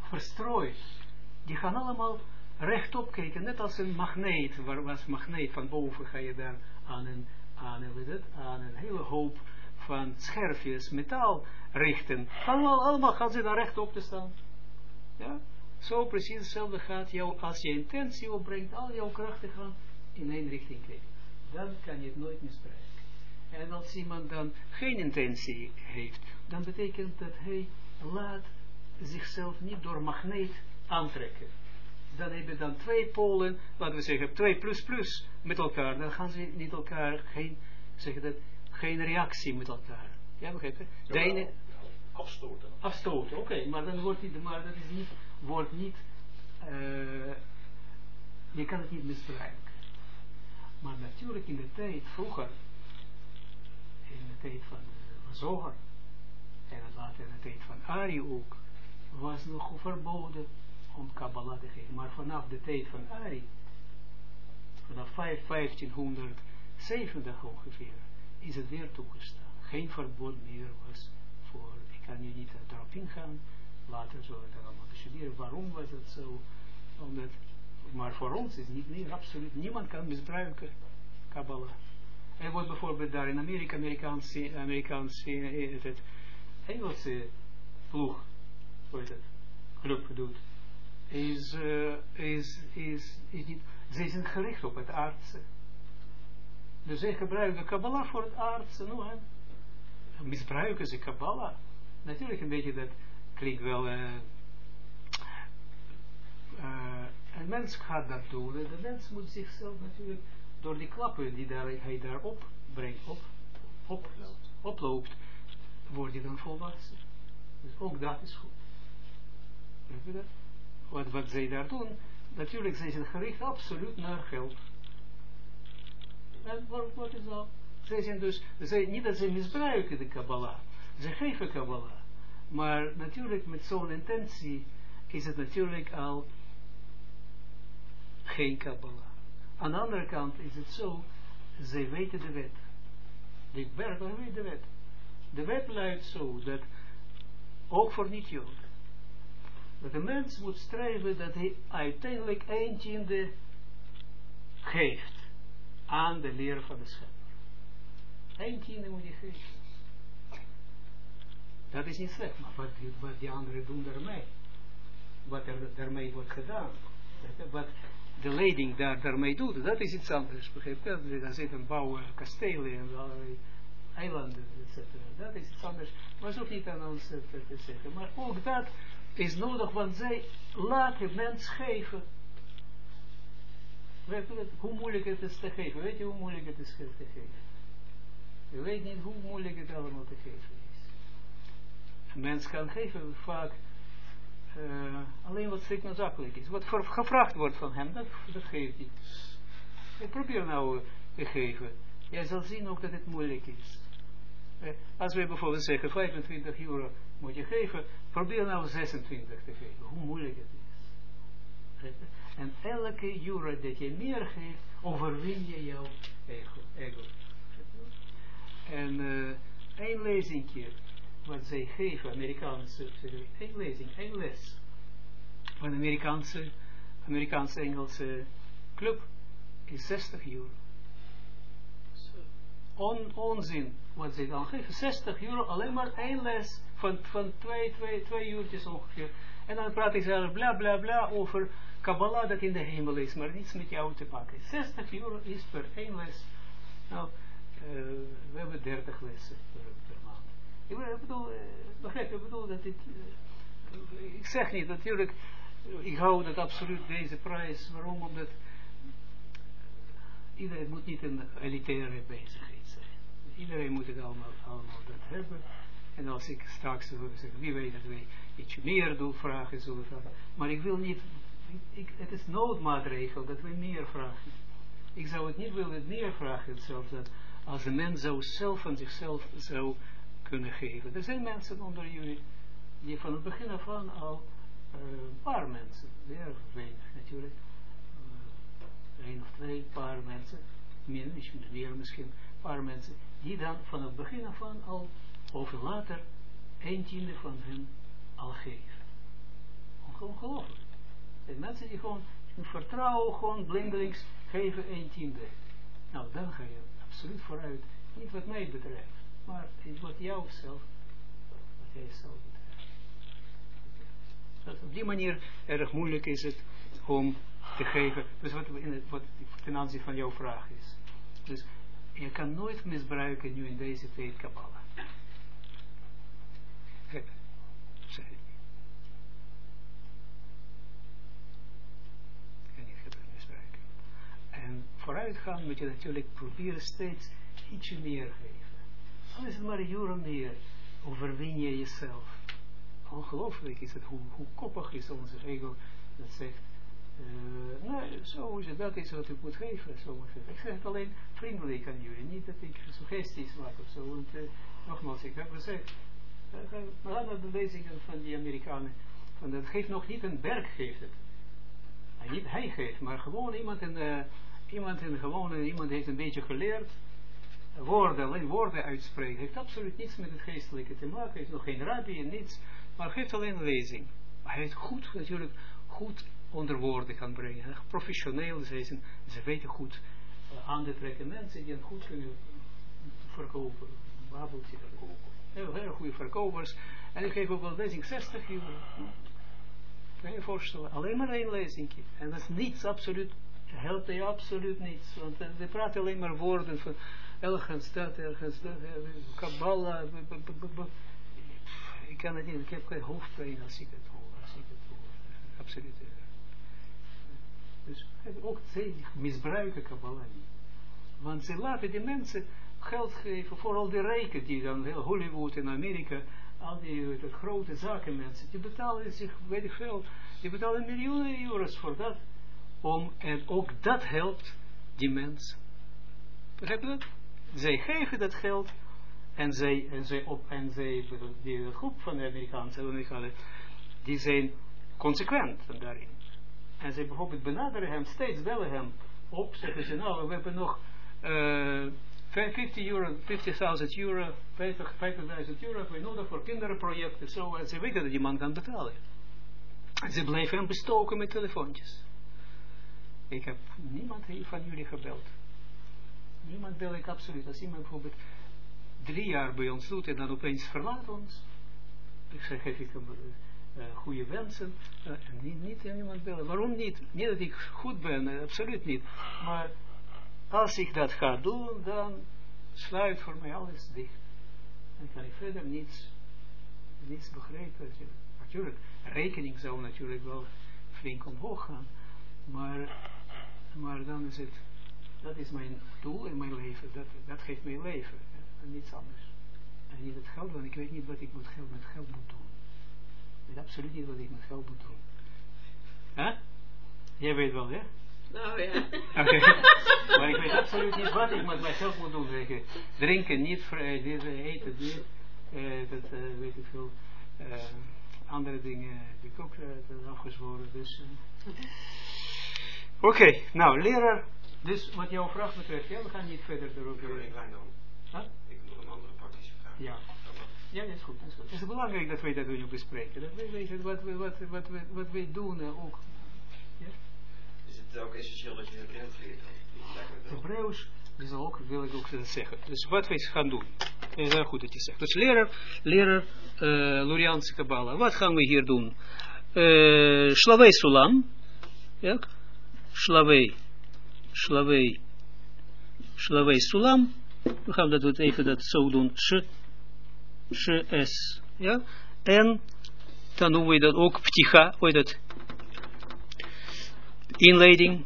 verstrooid, die gaan allemaal rechtop kijken, net als een magneet, waar was magneet, van boven ga je daar aan een, aan, een, aan een hele hoop van scherfjes, metaal richten. Allemaal, allemaal gaan ze daar rechtop te staan. Ja? Zo precies hetzelfde gaat jou, als je intentie opbrengt, al jouw krachten gaan in één richting kijken. Dan kan je het nooit misbruiken. En als iemand dan geen intentie heeft, dan betekent dat hij laat zichzelf niet door magneet aantrekken. Dan hebben dan twee polen, laten we zeggen twee plus plus met elkaar. Dan gaan ze niet elkaar, geen, zeggen dat, geen reactie met elkaar. Ja, begrijp je? De ene, afstoten. Afstoten, oké, maar dan wordt die, maar dat is niet, wordt niet, uh, je kan het niet misbruiken. Maar natuurlijk in de tijd vroeger, in de tijd van, van Zoger, en later in de tijd van Ari ook, was nog verboden om Kabbalah te geven. Maar vanaf de tijd van Ari, vanaf 1570 ongeveer, is het weer toegestaan. Geen verbod meer was voor, ik kan nu niet daarop ingaan, later zullen we dat allemaal bestuderen, waarom was het zo, omdat, maar voor ons is niet meer, absoluut, niemand kan misbruiken Kabbalah. Er wordt bijvoorbeeld daar in Amerika, Amerikaanse, Amerikaanse het, het Engelse ploeg, hoe heet het, club doet, is, uh, is, is, is niet, ze zijn gericht op het aardse. Dus zij gebruiken Kabbalah voor het aardse, nou, misbruiken ze Kabbalah. Natuurlijk een beetje dat klinkt wel, uh, uh, een mens gaat dat doen, de mens moet zichzelf natuurlijk door die klappen die daar, hij daar opbrengt, op, op, oploopt, wordt hij dan volwassen. Dus ook dat is goed. Wat, wat zij daar doen, natuurlijk zijn ze gericht absoluut naar geld. En wat, is dat? Zij zijn dus, zij, niet dat ze misbruiken de Kabbalah, ze geven Kabbalah. Maar natuurlijk met zo'n intentie is het natuurlijk al geen Kabbalah. Aan de andere kant is het zo, zij weten de wet. De bergen weten de wet. De wet luidt zo, dat ook voor niet-Joden, dat de mens moet streven dat hij uiteindelijk een tiende geeft aan de leer van de schepper. Een tiende moet je geven. Dat is niet slecht, maar wat, wat die anderen doen daarmee. Wat er daarmee wordt gedaan. Wat de leiding daar daarmee doet, dat is iets anders. Begrijp je? Dan zitten bouwen kastelen en allerlei eilanden, etc. Dat is iets anders. Maar zo niet aan ons te, te zeggen. Maar ook dat is nodig, want zij laten mens geven. Hoe moeilijk het is te geven. Weet je hoe moeilijk het is te geven? Je weet niet hoe moeilijk het allemaal te geven is. Een mens kan geven vaak uh, alleen wat strikt noodzakelijk is. Wat gevraagd wordt van hem, dat, dat geeft hij. Ik probeer nou te geven. Jij zal zien ook dat het moeilijk is. Als we bijvoorbeeld zeggen 25 euro moet je geven, probeer nou 26 te geven. Hoe moeilijk het is. En elke euro dat je meer geeft, overwin je jouw ego. ego. En uh, één lezingje, wat zij geven, Amerikaanse, één lezing, één les, van Amerikaanse, Amerikaanse Engelse club, is 60 euro. On, onzin, wat zij dan geven, 60 euro, alleen maar één les, van, van twee, twee, twee uurtjes ongeveer. En dan praat ik zelf bla bla bla over Kabbalah dat in de hemel is, maar niets met jou te maken. 60 euro is per één les. Nou, uh, we hebben 30 lessen per, maand. Ik bedoel, uh, begrijp, ik bedoel dat dit, uh, ik zeg niet, natuurlijk, ik hou dat absoluut deze prijs, waarom? Omdat iedereen moet niet een elitaire bezigheid zijn. Iedereen moet het allemaal, allemaal dat hebben. En als ik straks wil wie weet dat wij iets meer doen, vragen zullen vragen. Maar ik wil niet, het is noodmaatregel dat wij meer vragen. Ik zou het niet willen meer vragen, dat als een mens zou zelf van zichzelf zou kunnen geven. Er zijn mensen onder jullie die van het begin af aan al uh, een paar mensen, zeer weinig natuurlijk, uh, één of twee paar mensen, minder, meer misschien, paar mensen, die dan van het begin af aan al over later een tiende van hen al geven. Ongelooflijk. En mensen die gewoon in vertrouwen, gewoon blindelings geven een tiende. Nou, dan ga je absoluut vooruit. Niet wat mij betreft, maar wat jou zelf, wat jij zelf betreft. Dat op die manier erg moeilijk is het om te geven, dus wat, in het, wat ten aanzien van jouw vraag is. Dus je kan nooit misbruiken nu in deze tijd Kabbalah. Vooruitgaan moet je natuurlijk proberen steeds ietsje meer geven. Al is het maar een euro meer, overwin je jezelf. Ongelooflijk is het, hoe, koppig is onze ego dat zegt, uh, nee, zo is het, dat is wat ik moet geven. Zo Ik zeg het alleen vriendelijk aan jullie, niet dat ik suggesties maak of zo. Want uh, nogmaals, ik heb gezegd, uh, we hadden de lezingen van die Amerikanen, van dat geeft nog niet een berg, geeft het. Niet hij geeft, maar gewoon iemand in iemand in gewone, iemand heeft een beetje geleerd, woorden, alleen woorden uitspreken, heeft absoluut niets met het geestelijke te maken, heeft nog geen rabbi en niets, maar geeft alleen lezing. Maar hij heeft goed, natuurlijk, goed onder woorden kan brengen. Professioneel zijn ze, weten goed uh, aan te trekken. Mensen die het goed kunnen verkopen, een babbeltje verkopen. Heel, heel goede verkopers. En ik geef ook wel lezing 60 euro. Kan je voorstellen, alleen maar één lezing. En dat is niets, absoluut helpt je absoluut niets. Want we praten alleen maar woorden van ergens dat, ergens dat, Kabbalah. Ik kan het niet, ik heb geen hoofdpijn als ik het hoor. Als ik het hoor. Absoluut. Dus ook zij misbruiken Kabbalah niet. Want ze laten die mensen geld geven, vooral de rijken die dan heel Hollywood in Amerika, al die grote zakenmensen, die betalen zich, weet ik veel, die betalen miljoenen euro's voor dat om, en ook dat helpt die mens. Begrijp je dat? Zij geven dat geld en zij, en zij, op, en zij die groep van de Amerikaanse Amerikanen, die zijn consequent daarin. En zij bijvoorbeeld benaderen hem, steeds bellen hem op, zeggen ze, nou, we hebben nog uh, 50 euro, 50.000 euro, 50.000 euro, we nodig voor kinderprojecten, zo, en ze weten dat die man kan betalen. En ze blijven hem bestoken met telefoontjes. Ik heb niemand van jullie gebeld. Niemand bel ik absoluut. Als iemand bijvoorbeeld drie jaar bij ons doet en dan opeens verlaat ons. Ik zeg, geef ik hem uh, goede wensen. Uh, en niet, niet niemand bellen. Waarom niet? Niet dat ik goed ben, absoluut niet. Maar als ik dat ga doen, dan sluit voor mij alles dicht. Dan kan ik verder niets, niets begrijpen. Natuurlijk, rekening zou natuurlijk wel flink omhoog gaan. Maar maar dan is het, dat is mijn doel in mijn leven, dat, dat geeft mij leven, en niets anders. En niet het geld, want ik weet niet wat ik met geld, met geld moet doen. Ik weet absoluut niet wat ik met geld moet doen. Huh? Jij weet wel, hè? Nou ja. Okay. maar ik weet absoluut niet wat ik met mijn geld moet doen. Zeggen. Drinken niet, vrij, dit, eten niet, uh, dat uh, weet ik veel. Uh, andere dingen heb ik ook afgezworen. Dus, Oké, okay, nou, leraar. Dus wat jouw vraag betreft, ja, we gaan niet verder erover. Ik heb een huh? Ik nog een andere praktische vraag. Ja. Ja, dat is goed. Dat is goed. Het is belangrijk dat wij dat nu bespreken. Dat wij weten wat, wat, wat, wat, wat, wat wij doen ook. Ja? Is het ook essentieel dat je Hebreeuws leert? Hebreeuws is ook, wil ik ook zeggen. Dus wat wij gaan doen. Het is heel goed dat je zegt. Dus leraar, leraar uh, Luriaanse Kabbalah. Wat gaan we hier doen? Uh, Slavei Sulam. Ja? Slavei. Slavei. Slavei Sulam. We gaan dat even dat zo doen. Sh. Sh. S. Ja? En dan doen we dat ook pticha. Hoe dat? Inleiding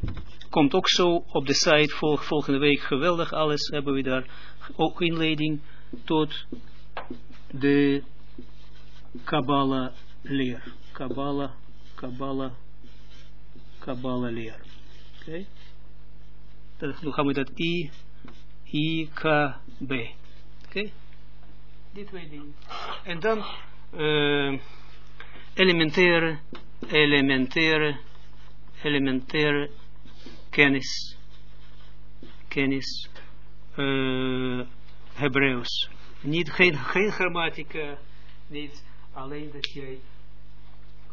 komt ook zo op de site volg, volgende week. Geweldig alles hebben we daar. Ook inleiding tot de Kabbalah leer. Kabbalah, Kabbalah, Kabbalah leer. Okay. Dan gaan we dat I, I, K, B. Oké. Okay. Die twee dingen. En dan uh, elementaire, elementaire, elementaire kennis, kennis, uh, Hebreeuws. Niet, geen, geen grammatica, niet alleen dat jij,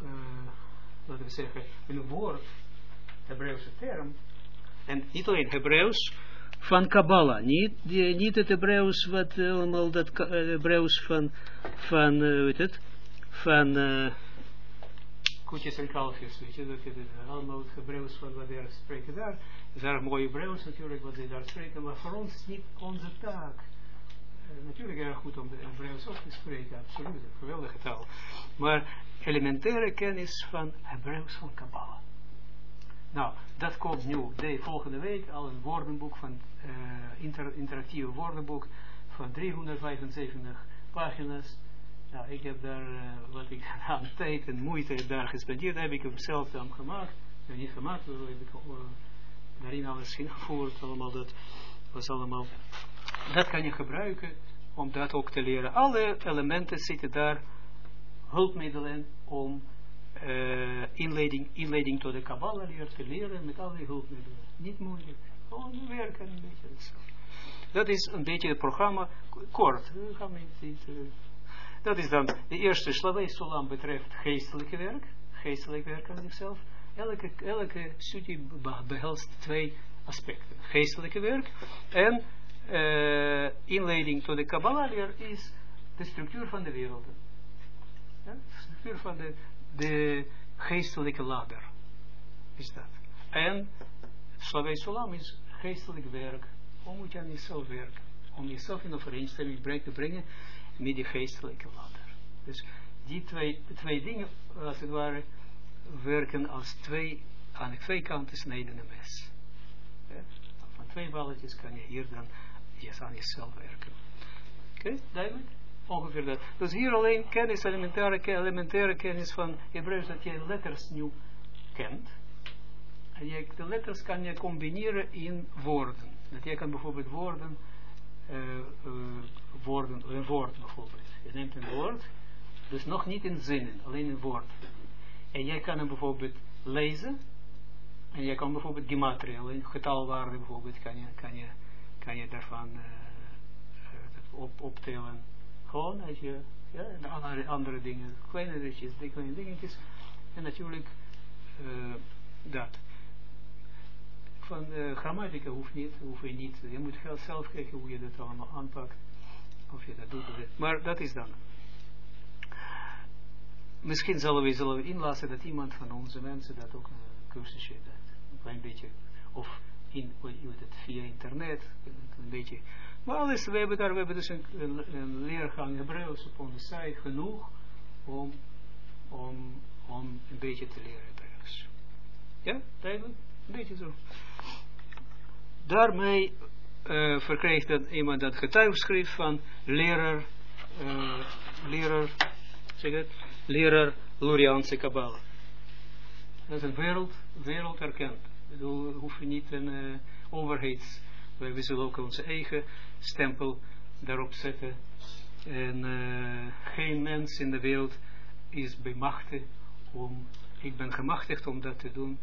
uh, laten we zeggen, een woord, Hebreeuwse term, en niet alleen Hebreeuws, van Kabbalah, niet, die, niet het Hebreeuws, wat allemaal uh, dat Hebreeuws van, van, uh, weet het, van, uh, koetjes en kalfjes, weet je, dat je het allemaal het Hebreeuws van wat ze spreken daar, is erg mooi Hebreeuws natuurlijk, wat ze daar spreken, maar voor ons is niet onze taak. Uh, natuurlijk erg goed om de Hebreeuws ook te spreken, absoluut, een geweldige taal. Maar elementaire kennis van Hebreeuws van Kabbalah. Nou, dat komt nu de volgende week al een woordenboek van inter, interactieve woordenboek van 375 pagina's. Nou, ik heb daar uh, wat ik aan tijd en moeite daar gespendeerd, heb ik hem zelf dan gemaakt. Ja, niet gemaakt, maar heb ik uh, daarin alles ingevoerd, allemaal dat was allemaal. Dat kan je gebruiken om dat ook te leren. Alle elementen zitten daar, hulpmiddelen om uh, inleiding, inleiding tot de Kabbalah leer te leren met alle hulpmiddelen. Niet moeilijk, gewoon werken een beetje. Dat is een beetje het programma, kort. Uh, dat is dan de eerste Slavei Solam betreft geestelijke werk. Geestelijk werk aan zichzelf. Elke, elke studie behelst twee aspecten. Geestelijke werk en uh, inleiding tot de Kabbalah leer is de structuur van de werelden. Ja? De structuur van de, de geestelijke ladder is dat. En Slavei Solam is geestelijk werk. Hoe moet je aan jezelf werken? Om jezelf in overeenstemming te brengen met die geestelijke ladder. Dus die twee, twee dingen, als het ware, werken als twee, aan de twee kanten snijdende mes. Van twee balletjes kan je hier dan aan jezelf werken. Oké, okay, duidelijk? Ongeveer dat. Dus hier alleen kennis, elementaire, elementaire kennis van Hebreeuws, dat je letters nu kent. En je, de letters kan je combineren in woorden. Dat je kan bijvoorbeeld woorden uh, uh, woorden, een woord bijvoorbeeld. Je neemt een woord, dus nog niet in zinnen, alleen een woord. En jij kan hem bijvoorbeeld lezen, en jij kan bijvoorbeeld gematria, alleen getalwaarde bijvoorbeeld, kan je, kan je, kan je daarvan op, optellen. Gewoon als je, ja, en andere, andere dingen, kleine dingetjes, kleine dingetjes, en natuurlijk dat van uh, grammatica hoeft niet, hoef je niet. Je moet zelf kijken hoe je dat allemaal aanpakt. Of je dat doet. Maar dat is dan. Misschien zullen we, zullen we inlassen dat iemand van onze mensen dat ook een cursusje, dat een klein beetje, of in, het, via internet, een beetje. Maar alles, we hebben daar, we hebben dus een, een, leergang Hebreeuws op onze site genoeg om, om, om een beetje te leren Hebreeuws. Ja, duidelijk? Een beetje zo. Daarmee uh, verkreeg dan iemand dat getuigschrift van leraar, uh, leraar, zeg het, leraar Luriaanse Kabbalah. Dat is een wereld, wereld erkend. Ik bedoel, hoef je niet een uh, overheids, we zullen ook onze eigen stempel daarop zetten. En geen mens in de wereld is bemachtigd om, ik ben gemachtigd om dat te doen.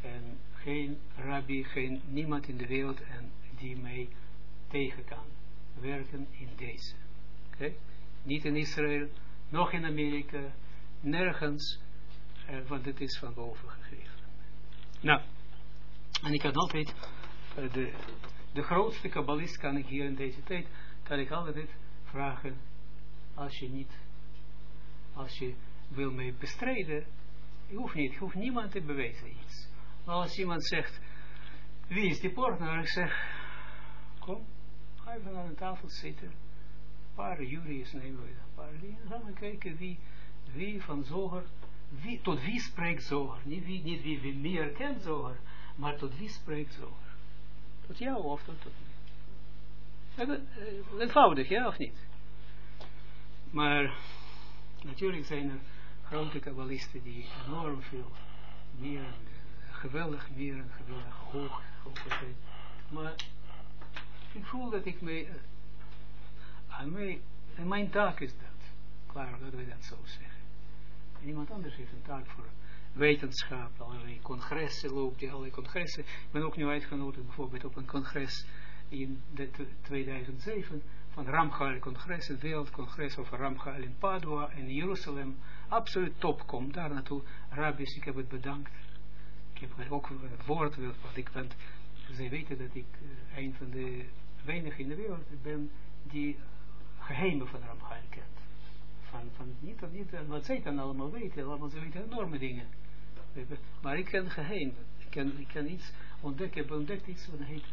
En geen rabbi, geen niemand in de wereld en die mij tegen kan werken in deze. Okay? Niet in Israël, nog in Amerika, nergens, uh, want het is van boven gegeven. Nou, en ik kan altijd, uh, de, de grootste kabbalist kan ik hier in deze tijd, kan ik altijd vragen, als je niet, als je wil mij bestrijden, je hoeft niet, je hoeft niemand te bewijzen iets. Maar als iemand zegt, wie is die partner? Ik zeg, kom, ga even aan een tafel zitten. Een paar jury's nemen we, een paar dingen. Gaan we kijken wie, wie van Zoger, wie, tot wie spreekt Zoger. Niet wie, niet wie, wie meer kent Zoger, maar tot wie spreekt Zoger. Tot jou of tot, tot mij. Eenvoudig, ja of niet? Maar natuurlijk zijn er grote kabbalisten die enorm veel meer, geweldig meer en geweldig hoog. Maar ik voel dat ik me, uh, aan mij, en mijn taak is dat. Klaar dat we dat zo zeggen. En iemand anders heeft een taak voor wetenschap, allerlei congressen loopt, allerlei congressen. Ik ben ook nu uitgenodigd bijvoorbeeld op een congres in de 2007 van Ramchal congres, het wereldcongres over Ramchal in Padua in Jeruzalem. Absoluut top, kom daar naartoe. Rabbis, ik heb het bedankt. Ik heb ook een woord, want ik ben, zij weten dat ik uh, een van de weinig in de wereld ben die geheimen van Ramchal kent. Van, van niet, niet wat zij dan allemaal weten, allemaal ze weten enorme dingen. Maar ik ken geheimen. Ik kan, ik kan iets ontdekken, ik heb ontdekt iets wat heet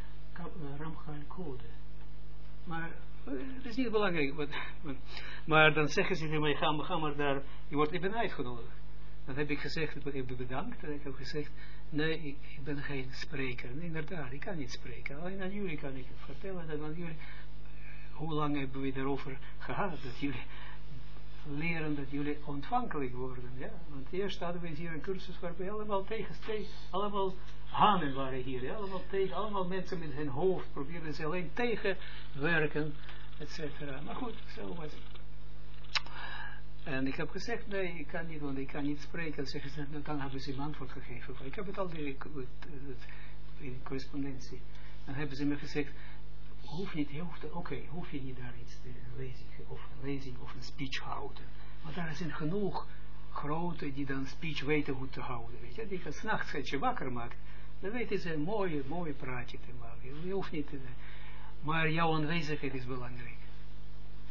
Ramchal code. Maar het is niet belangrijk. Maar, dan zeggen ze tegen mij, ga, ga maar daar, je wordt even uitgenodigd. Dan heb ik gezegd, ik heb bedankt, en ik heb gezegd, nee, ik, ik ben geen spreker. Inderdaad, ik kan niet spreken. Alleen aan jullie kan ik het vertellen, dat aan jullie, hoe lang hebben we daarover gehad, dat jullie leren dat jullie ontvankelijk worden. Ja? Want eerst hadden we hier een cursus waar we allemaal tegenstreven, allemaal hanen waren hier, ja? allemaal, tegen, allemaal mensen met hun hoofd probeerden ze alleen tegenwerken, et cetera. Maar goed, zo was het. En ik heb gezegd, nee, ik kan niet, want ik kan niet spreken. Ze, nou, dan hebben ze een antwoord gegeven. Ik heb het al in correspondentie. Dan hebben ze me gezegd, hoef niet, oké, okay, hoef je niet daar iets te lezen, of een lezing of een speech houden. Maar daar zijn genoeg grote die dan speech weten hoe te houden, weet je. Die gaan s'nachts als je wakker maakt, dan weten ze een mooie, mooie praatje te maken. Je hoeft niet te, maar jouw aanwezigheid is belangrijk.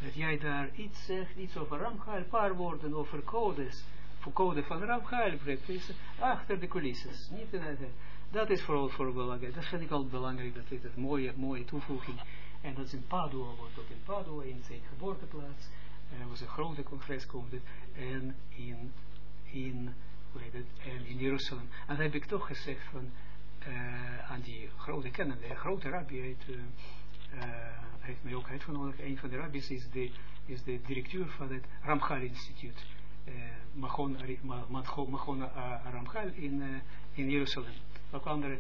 Dat jij daar iets zegt, iets over Ramchal, een paar woorden over codes, voor code van Ramchal, achter de coulisses, niet in het dat is vooral voor belangrijk. Dat vind ik al belangrijk. Dat is een mooie, mooie toevoeging. En dat is in Padua, wordt ook in Padua, in zijn geboorteplaats. En er was een grote congres. En in, in, hoe heet het, en in Jeruzalem. En dan heb ik toch gezegd van, uh, aan die grote kennen, de grote rabbi heet, uh, uh, heeft mij ook uitgenodigd. Een van de rabbis is de, is de directeur van het Ramchal Instituut. Machon, Machon Ramchal in, in Jeruzalem ook andere.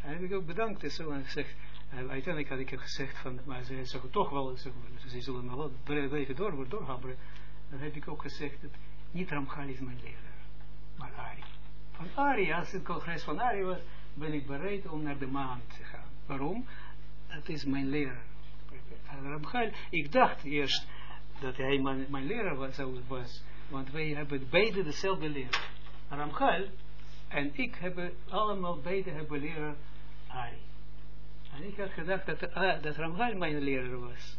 En heb ik ook bedankt zo. En gezegd, en uiteindelijk had ik hem gezegd van, maar ze zeggen toch wel, ze, zullen wel blijven door, doorhabberen. Dan heb ik ook gezegd, dat niet Ramchal is mijn leraar, maar Ari. Van Ari, als het congres van Ari was, ben ik bereid om naar de maan te gaan. Waarom? Het is mijn leraar. Ramchal, ik dacht eerst dat hij mijn, mijn leraar was, was, want wij hebben beide dezelfde leraar. Ramchal en ik heb allemaal beide hebben leren Ari. En ik had gedacht dat, uh, dat mijn leraar was.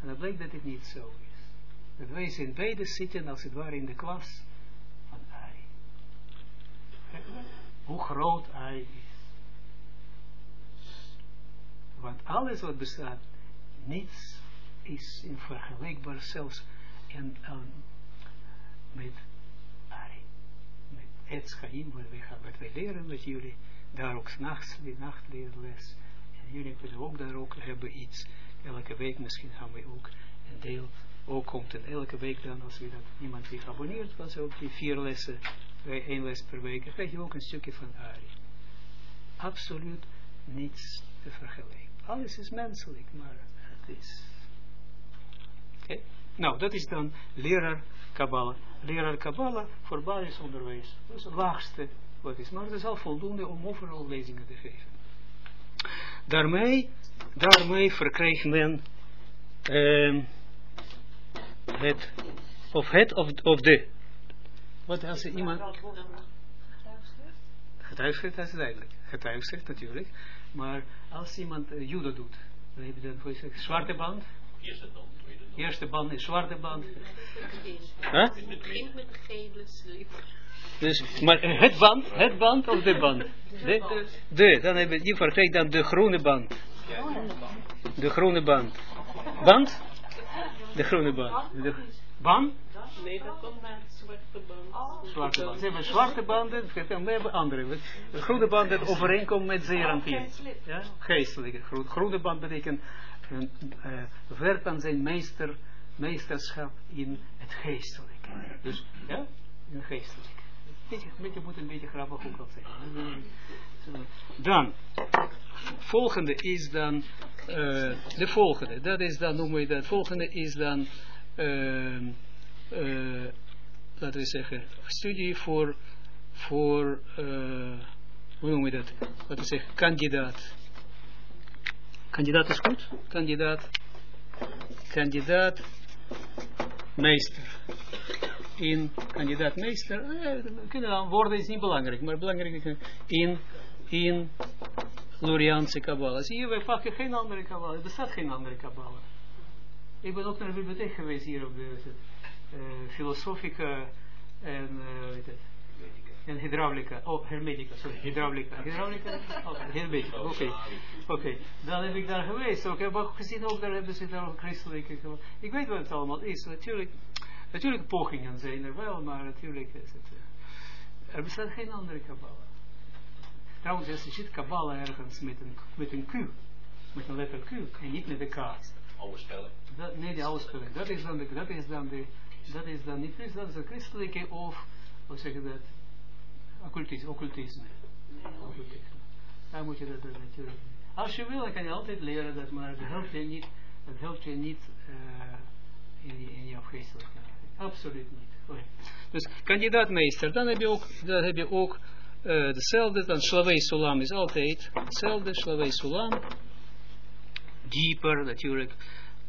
En dat bleek dat het niet zo is. Dat wij zijn beide zitten als het ware in de klas van Ari. Hoe groot Ari is. Want alles wat bestaat, niets is in vergelijkbaar zelfs in, um, met het schaim, wat wij, wat wij leren met jullie. Daar ook nachts, nachtleerles. En jullie kunnen ook daar ook hebben iets. Elke week misschien gaan we ook een deel. Ook komt het elke week dan, als we dat, iemand zich abonneert, was ook die vier lessen, één les per week, dan krijg je ook een stukje van Ari. Absoluut niets te vergelijken. Alles is menselijk, maar het is... Oké? Nou, dat is dan leraar Kabbalah. Leraar Kabbalah voor basisonderwijs. Dat is het laagste wat is. Maar het is al voldoende om overal lezingen te geven. Daarmee, daarmee verkrijgt men uh, het, of het of, of de. Wat als er iemand... Getuigschrift, dat is duidelijk. Getuigschrift natuurlijk. Maar als iemand uh, judo doet, dan heb je dan voor je zwarte band. Eerste dan. Eerste band is zwarte band. Het begint met de gele sleep. Dus, maar het band, het band of de band? De, de dan heb je, die verkrijgt dan de groene band. De groene band. Band? De groene band. De band? Nee, dat komt naar zwarte band. Zwarte band. Ze hebben zwarte banden, we hebben andere. De groene band dat overeenkomt met Zeranpien. Ja? Geestelijke. Groene band betekent een, uh, werkt aan zijn meester, meesterschap in het geestelijke. Dus, ja, in geestelijke. Beetje, beetje, moet een beetje grappig ook wel zijn. Dan, volgende is dan, uh, de volgende, dat is dan, noemen we dat, volgende is dan, uh, uh, laten we zeggen, studie voor, voor hoe noemen we dat, laten we zeggen, kandidaat. Kandidaat is goed? Kandidaat. Kandidaat. Meester. In kandidaat meester. Eh, woorden is niet belangrijk. Maar belangrijk is in, in Loriaanse Kabbalah. Zie je, wij pakken geen andere Kabbalah. Er bestaat geen andere Kabbalah. Ik ben ook naar de bibliotheek geweest hier op de uh, filosofica en uh, weet het, en hydraulica, oh, hermetica, sorry, hydraulica, hydraulica, oh, hermetica, oké, okay. oké, okay. dan heb ik daar geweest, ook, heb ook gezien, ook daar hebben ze daar ook christelijke, ik weet wat het allemaal is, natuurlijk, natuurlijk pogingen zijn er wel, maar natuurlijk is het, uh, er bestaat geen andere kabbala. Trouwens, als je ziet kabbala ergens met een, met een Q, met een letter Q, en niet met de K. Oude spelling. Dat, nee, die oude spelling, dat is dan de, dat is dan de, dat is dan niet, dat is de christelijke of, hoe zeg je dat, occultisme. occultisme. Dan moet je dat dus natuurlijk. Als je wil, dan kan je altijd leren dat, maar dat helpt je niet, dat helpt je niet uh, in, in jouw geestelijkheid. Absoluut niet. Sorry. Dus kandidaatmeester, dan heb je ook, dan heb je ook uh, dezelfde, dan Slavei Sulam is altijd hetzelfde, Slavei Sulam, dieper natuurlijk,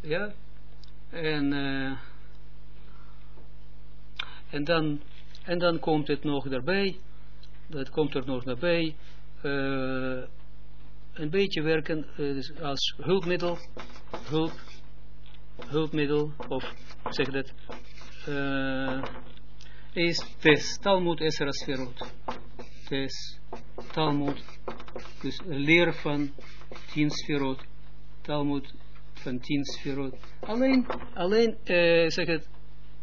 ja, en, uh, en dan, en dan komt het nog daarbij, dat komt er nog nabij, uh, een beetje werken uh, dus als hulpmiddel, hulp, hulpmiddel, of zeg dat, uh, is tes, Talmud Esra Sferot. Tes, Talmud, dus leer van tien Sferot, Talmud van tien Sferot. Alleen, alleen, uh, zeg het,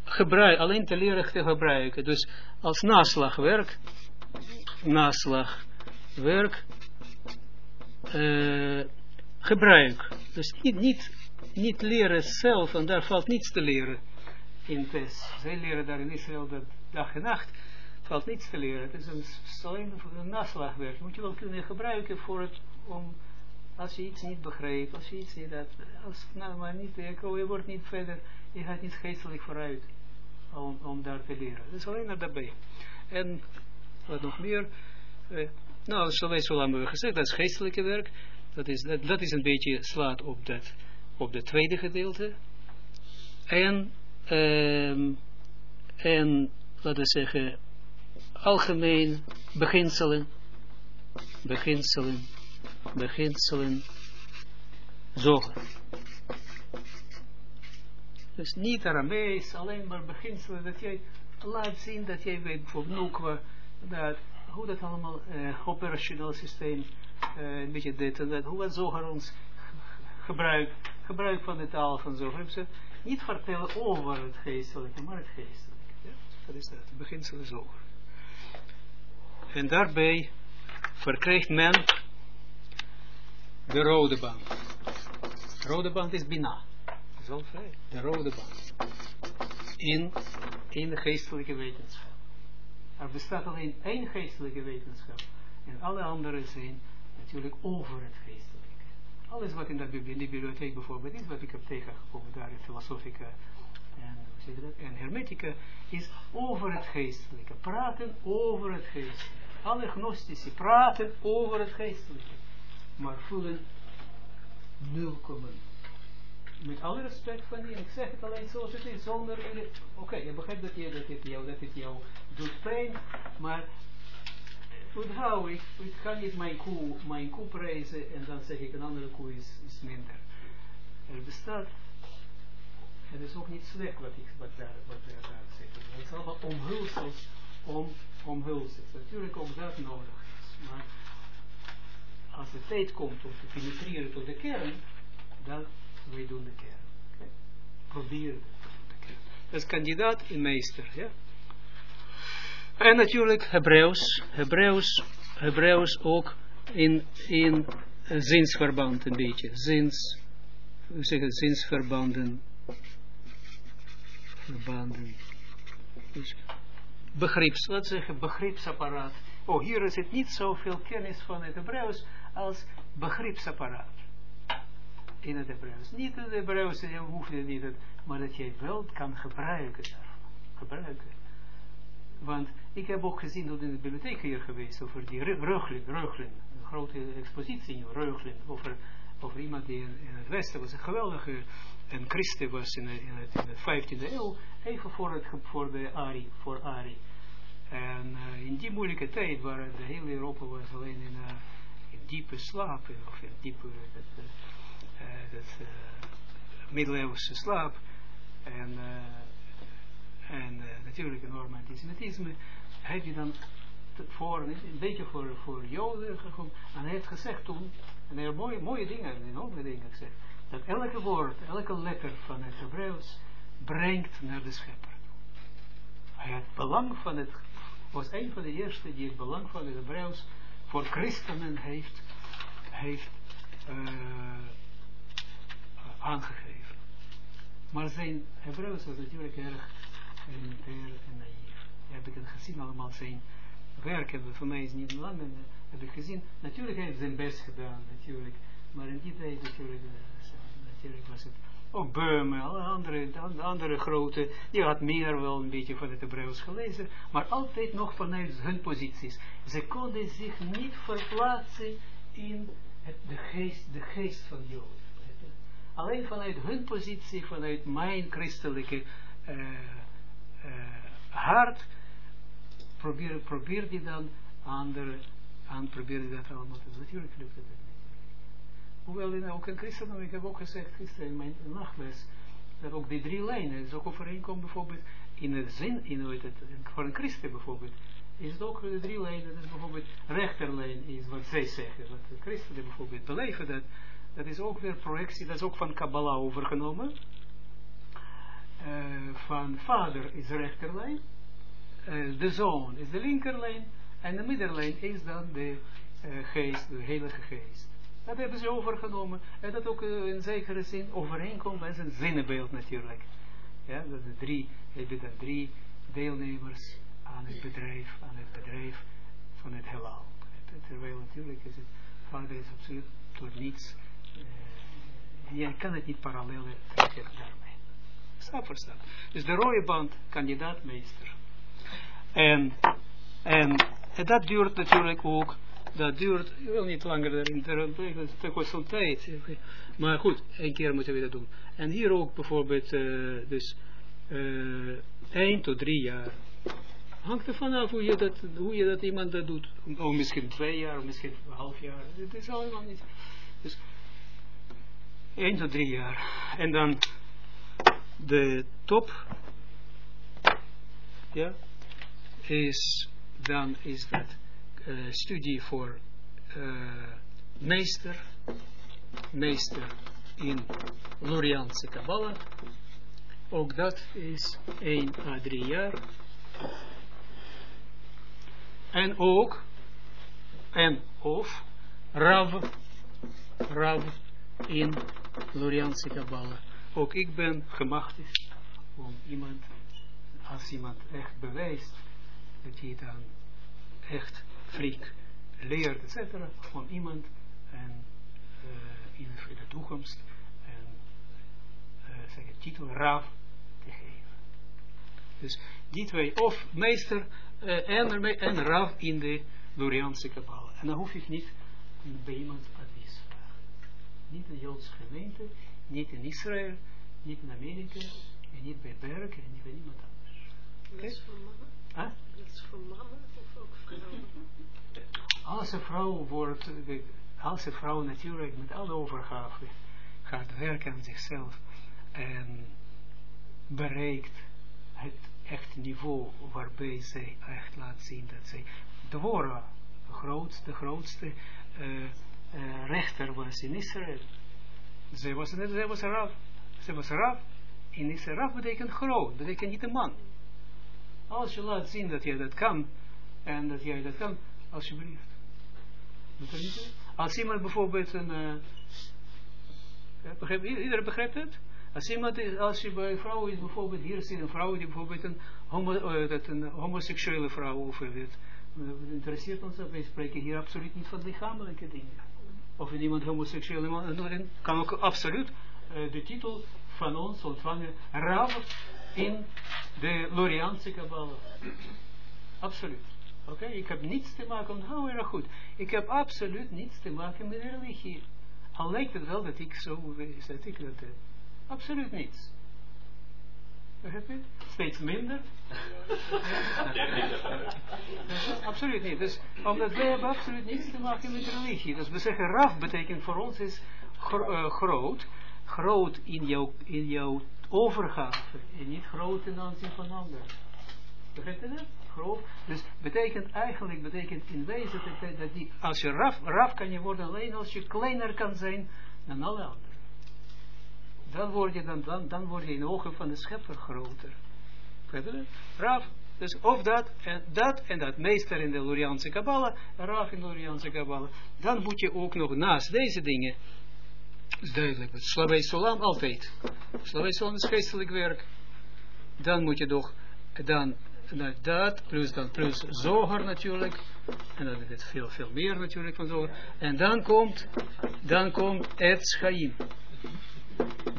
gebruik, alleen te leren te gebruiken. Dus als naslagwerk, naslagwerk uh, gebruik. Dus niet, niet, niet leren zelf, en daar valt niets te leren in test. Zij leren daar in Israël dat dag en nacht valt niets te leren. Het is een, alleen een naslagwerk. Moet je wel kunnen gebruiken voor het, om, als je iets niet begrijpt, als je iets niet dat, als, nou maar niet, je wordt niet verder, je gaat niet geestelijk vooruit om, om daar te leren. Dat is alleen maar daarbij. En wat nog meer. Uh, nou, zoals zo lang hebben we gezegd, dat is geestelijke werk. Dat is, dat, dat is een beetje slaat op dat, op het tweede gedeelte. En, um, en laten we zeggen, algemeen beginselen, beginselen, beginselen, zorgen. Dus niet Aramees, alleen maar beginselen, dat jij laat zien dat jij weet bijvoorbeeld Nukwa, dat, hoe dat allemaal uh, operationeel systeem, uh, een beetje dit en dat, hoe het zoger ons gebruik, gebruik van de taal van zoger. Ze niet vertellen over het geestelijke, maar het geestelijke. Ja? Dat is dat, het beginsel zoger. En daarbij verkrijgt men de rode band. De rode band is Bina. Zo vrij. De rode band. In, in de geestelijke wetenschap. Er bestaat alleen één geestelijke wetenschap. En alle andere zijn natuurlijk over het geestelijke. Alles wat in, de bibliotheek bijvoorbeeld is, wat ik heb tegengekomen daar in filosofica en, en hermetica, is over het geestelijke. Praten over het geestelijke. Alle gnostici praten over het geestelijke. Maar voelen nul komen. Met alle respect van die, ik zeg het alleen zoals het is, zonder, oké, je begrijpt dat, je, dat, het jou, dat het jou doet pijn, maar onthoud, ik, ik ga niet mijn koe, mijn koe prijzen en dan zeg ik een andere koe is, minder. Er bestaat, het is ook niet slecht wat, ik, wat, daar, wat daar, daar zegt. Het is allemaal omhulsels, om, omhulsels. Natuurlijk ook dat nodig is. Maar als de tijd komt om te penetreren tot de kern, dan wij doen de kern. Okay? Probeer de kern. Dat is kandidaat in meester, ja. En natuurlijk Hebreeuws, Hebreeuws, Hebreeuws ook in, in zinsverband een beetje. Zins, hoe zeg het, zinsverbanden. Verbanden. Dus begrips, laten we zeggen begripsapparaat. Oh, hier is het niet zoveel kennis van het Hebreeuws als begripsapparaat. In het Hebreeuws. Niet in het Hebreeuws, je hoeft het niet, maar dat je wel kan gebruiken. Gebruiken. Want ik heb ook gezien dat in de bibliotheek hier geweest over die Reuchlin, Reuchlin, een grote expositie in Reuchlin, over, over iemand die in, het Westen was, een geweldige, een christen was in, in, in de 15e eeuw, even voor, het, voor de Ari, voor Ari. En uh, in die moeilijke tijd, waar de hele Europa was alleen in, uh, in diepe slaap, of in diepe, uh, dat middeleeuwse slaap, en en uh, natuurlijk enorm antisemitisme, heeft hij dan voor, een beetje voor, voor Joden gekomen. En hij heeft gezegd toen, en hij heeft mooie, mooie dingen, enorme dingen gezegd, dat elke woord, elke letter van het Hebreeuws brengt naar de schepper. Hij had belang van het, was een van de eerste die het belang van het Hebreeuws voor christenen heeft, heeft aangegeven. Maar zijn Hebreeuws was natuurlijk erg elementair en naïef. Heb ik het gezien allemaal zijn werken, voor mij is niet lang, en, heb ik gezien, natuurlijk heeft zijn best gedaan, natuurlijk, maar in die tijd natuurlijk, natuurlijk was het ook Beume, alle andere, andere grote, die had meer wel een beetje van het Hebreeuws gelezen, maar altijd nog vanuit hun posities. Ze konden zich niet verplaatsen in het, de, geest, de geest van Joden. Alleen vanuit hun positie, vanuit mijn christelijke uh, uh, hart, probeer, probeer die dan anderen, aan probeer die dat allemaal te doen. Natuurlijk lukt het niet. Hoewel in, ook in christendom, ik heb ook gezegd gisteren in mijn nachtles, dat ook die drie lijnen, is ook overeenkomen bijvoorbeeld in het zin, in het, voor een christen bijvoorbeeld, is het ook de drie lijnen, dat is bijvoorbeeld rechterlijn is wat zij zeggen, wat de christenen bijvoorbeeld beleven dat, dat is ook weer projectie, dat is ook van Kabbalah overgenomen, uh, van vader is rechterlijn, uh, de zoon is de linkerlijn, en de middenlijn is dan de uh, geest, de heilige geest. Dat hebben ze overgenomen, en dat ook in zekere zin overeenkomt met een zinnenbeeld natuurlijk. Ja, dat de drie, hebben dan drie deelnemers aan het bedrijf, aan het bedrijf van het heelal. Terwijl natuurlijk is het, vader is absoluut door niets, je kan het niet parallel trekken daarmee. Stap voor stap. Dus de rode band, kandidaatmeester. En, en, dat duurt natuurlijk ook, dat duurt, wil niet langer dat kost veel tijd. Maar goed, één keer moeten we dat doen. En hier ook bijvoorbeeld, uh, dus, uh, één tot drie jaar. Hangt er vanaf hoe je dat, hoe je dat iemand dat doet. Of misschien twee jaar, misschien een half jaar. Het is allemaal niet. Dus, één tot drie jaar. En dan de top, ja, is, dan is dat uh, studie voor uh, meester, meester in Loriaanse Kabbalah. Ook dat is 1 à 3 jaar. En ook en of Rav, Rav in Lorianse Kabbalah. Ook ik ben gemachtigd om iemand, als iemand echt bewijst, dat hij dan echt friek leert, etc., om iemand en, uh, in, de toekomst een uh, zeg titel Rav te geven. Dus die twee, of meester uh, en, en Rav in de Lorianse Kabbalah. En dan hoef ik niet bij iemand. Niet de Joodse gemeente, niet in Israël, niet in Amerika, en niet bij Berk, en niet bij iemand anders. Okay? Dat is voor mannen? Huh? Dat is voor mannen of ook vrouwen? Als een vrouw wordt, als een vrouw natuurlijk met alle overgave gaat werken aan zichzelf en bereikt het echt niveau waarbij zij echt laat zien dat zij Dwora, de grootste, grootste uh, uh, rechter was in Israël. Zij was, zij was Arab. Zij was Arab. In Israël Arab betekent groot, betekent niet een man. Als je laat zien dat jij dat kan, en dat jij dat kan, alsjeblieft. Als iemand bijvoorbeeld een, uh, begrijp, iedereen begrijpt het? Als iemand, als je bij een vrouw is, bijvoorbeeld, hier zit een vrouw die bijvoorbeeld een, homo, uh, dat een homoseksuele vrouw of weet, interesseert ons dat, wij spreken hier absoluut niet van lichamelijke dingen. Of in iemand homoseksueel man, kan ook absoluut uh, de titel van ons ontvangen, Rav in de Loriaanse Kabbalah. Absoluut. Oké, okay? ik heb niets te maken, onthoud erg goed. Ik heb absoluut niets te maken met religie. Al lijkt het wel dat ik zo, dat ik dat, uh, absoluut niets. Begrijp je? Steeds minder. absoluut niet. Dus, omdat wij hebben absoluut niets te maken met religie. Dus we zeggen, raf betekent voor ons is gro uh, groot. Groot in jouw, in jouw overgave. En niet groot ten aanzien van anderen. Begrijp je dat? Groot. Dus betekent eigenlijk, betekent in wezen dat, dat die, als je raf, raf kan je worden alleen als je kleiner kan zijn dan alle anderen dan word je, dan, dan, dan word je in de ogen van de schepper groter. Raf, dus of dat en dat en dat, meester in de Luriaanse Kabbalah, Raf in de Luriaanse Kabbalah. Dan moet je ook nog naast deze dingen, is duidelijk, Slavei Solam altijd. Slavei Solam is geestelijk werk. Dan moet je toch, dan dat, plus dan plus Zoger natuurlijk, en dan is het veel, veel meer natuurlijk van Zoger. En dan komt, dan komt.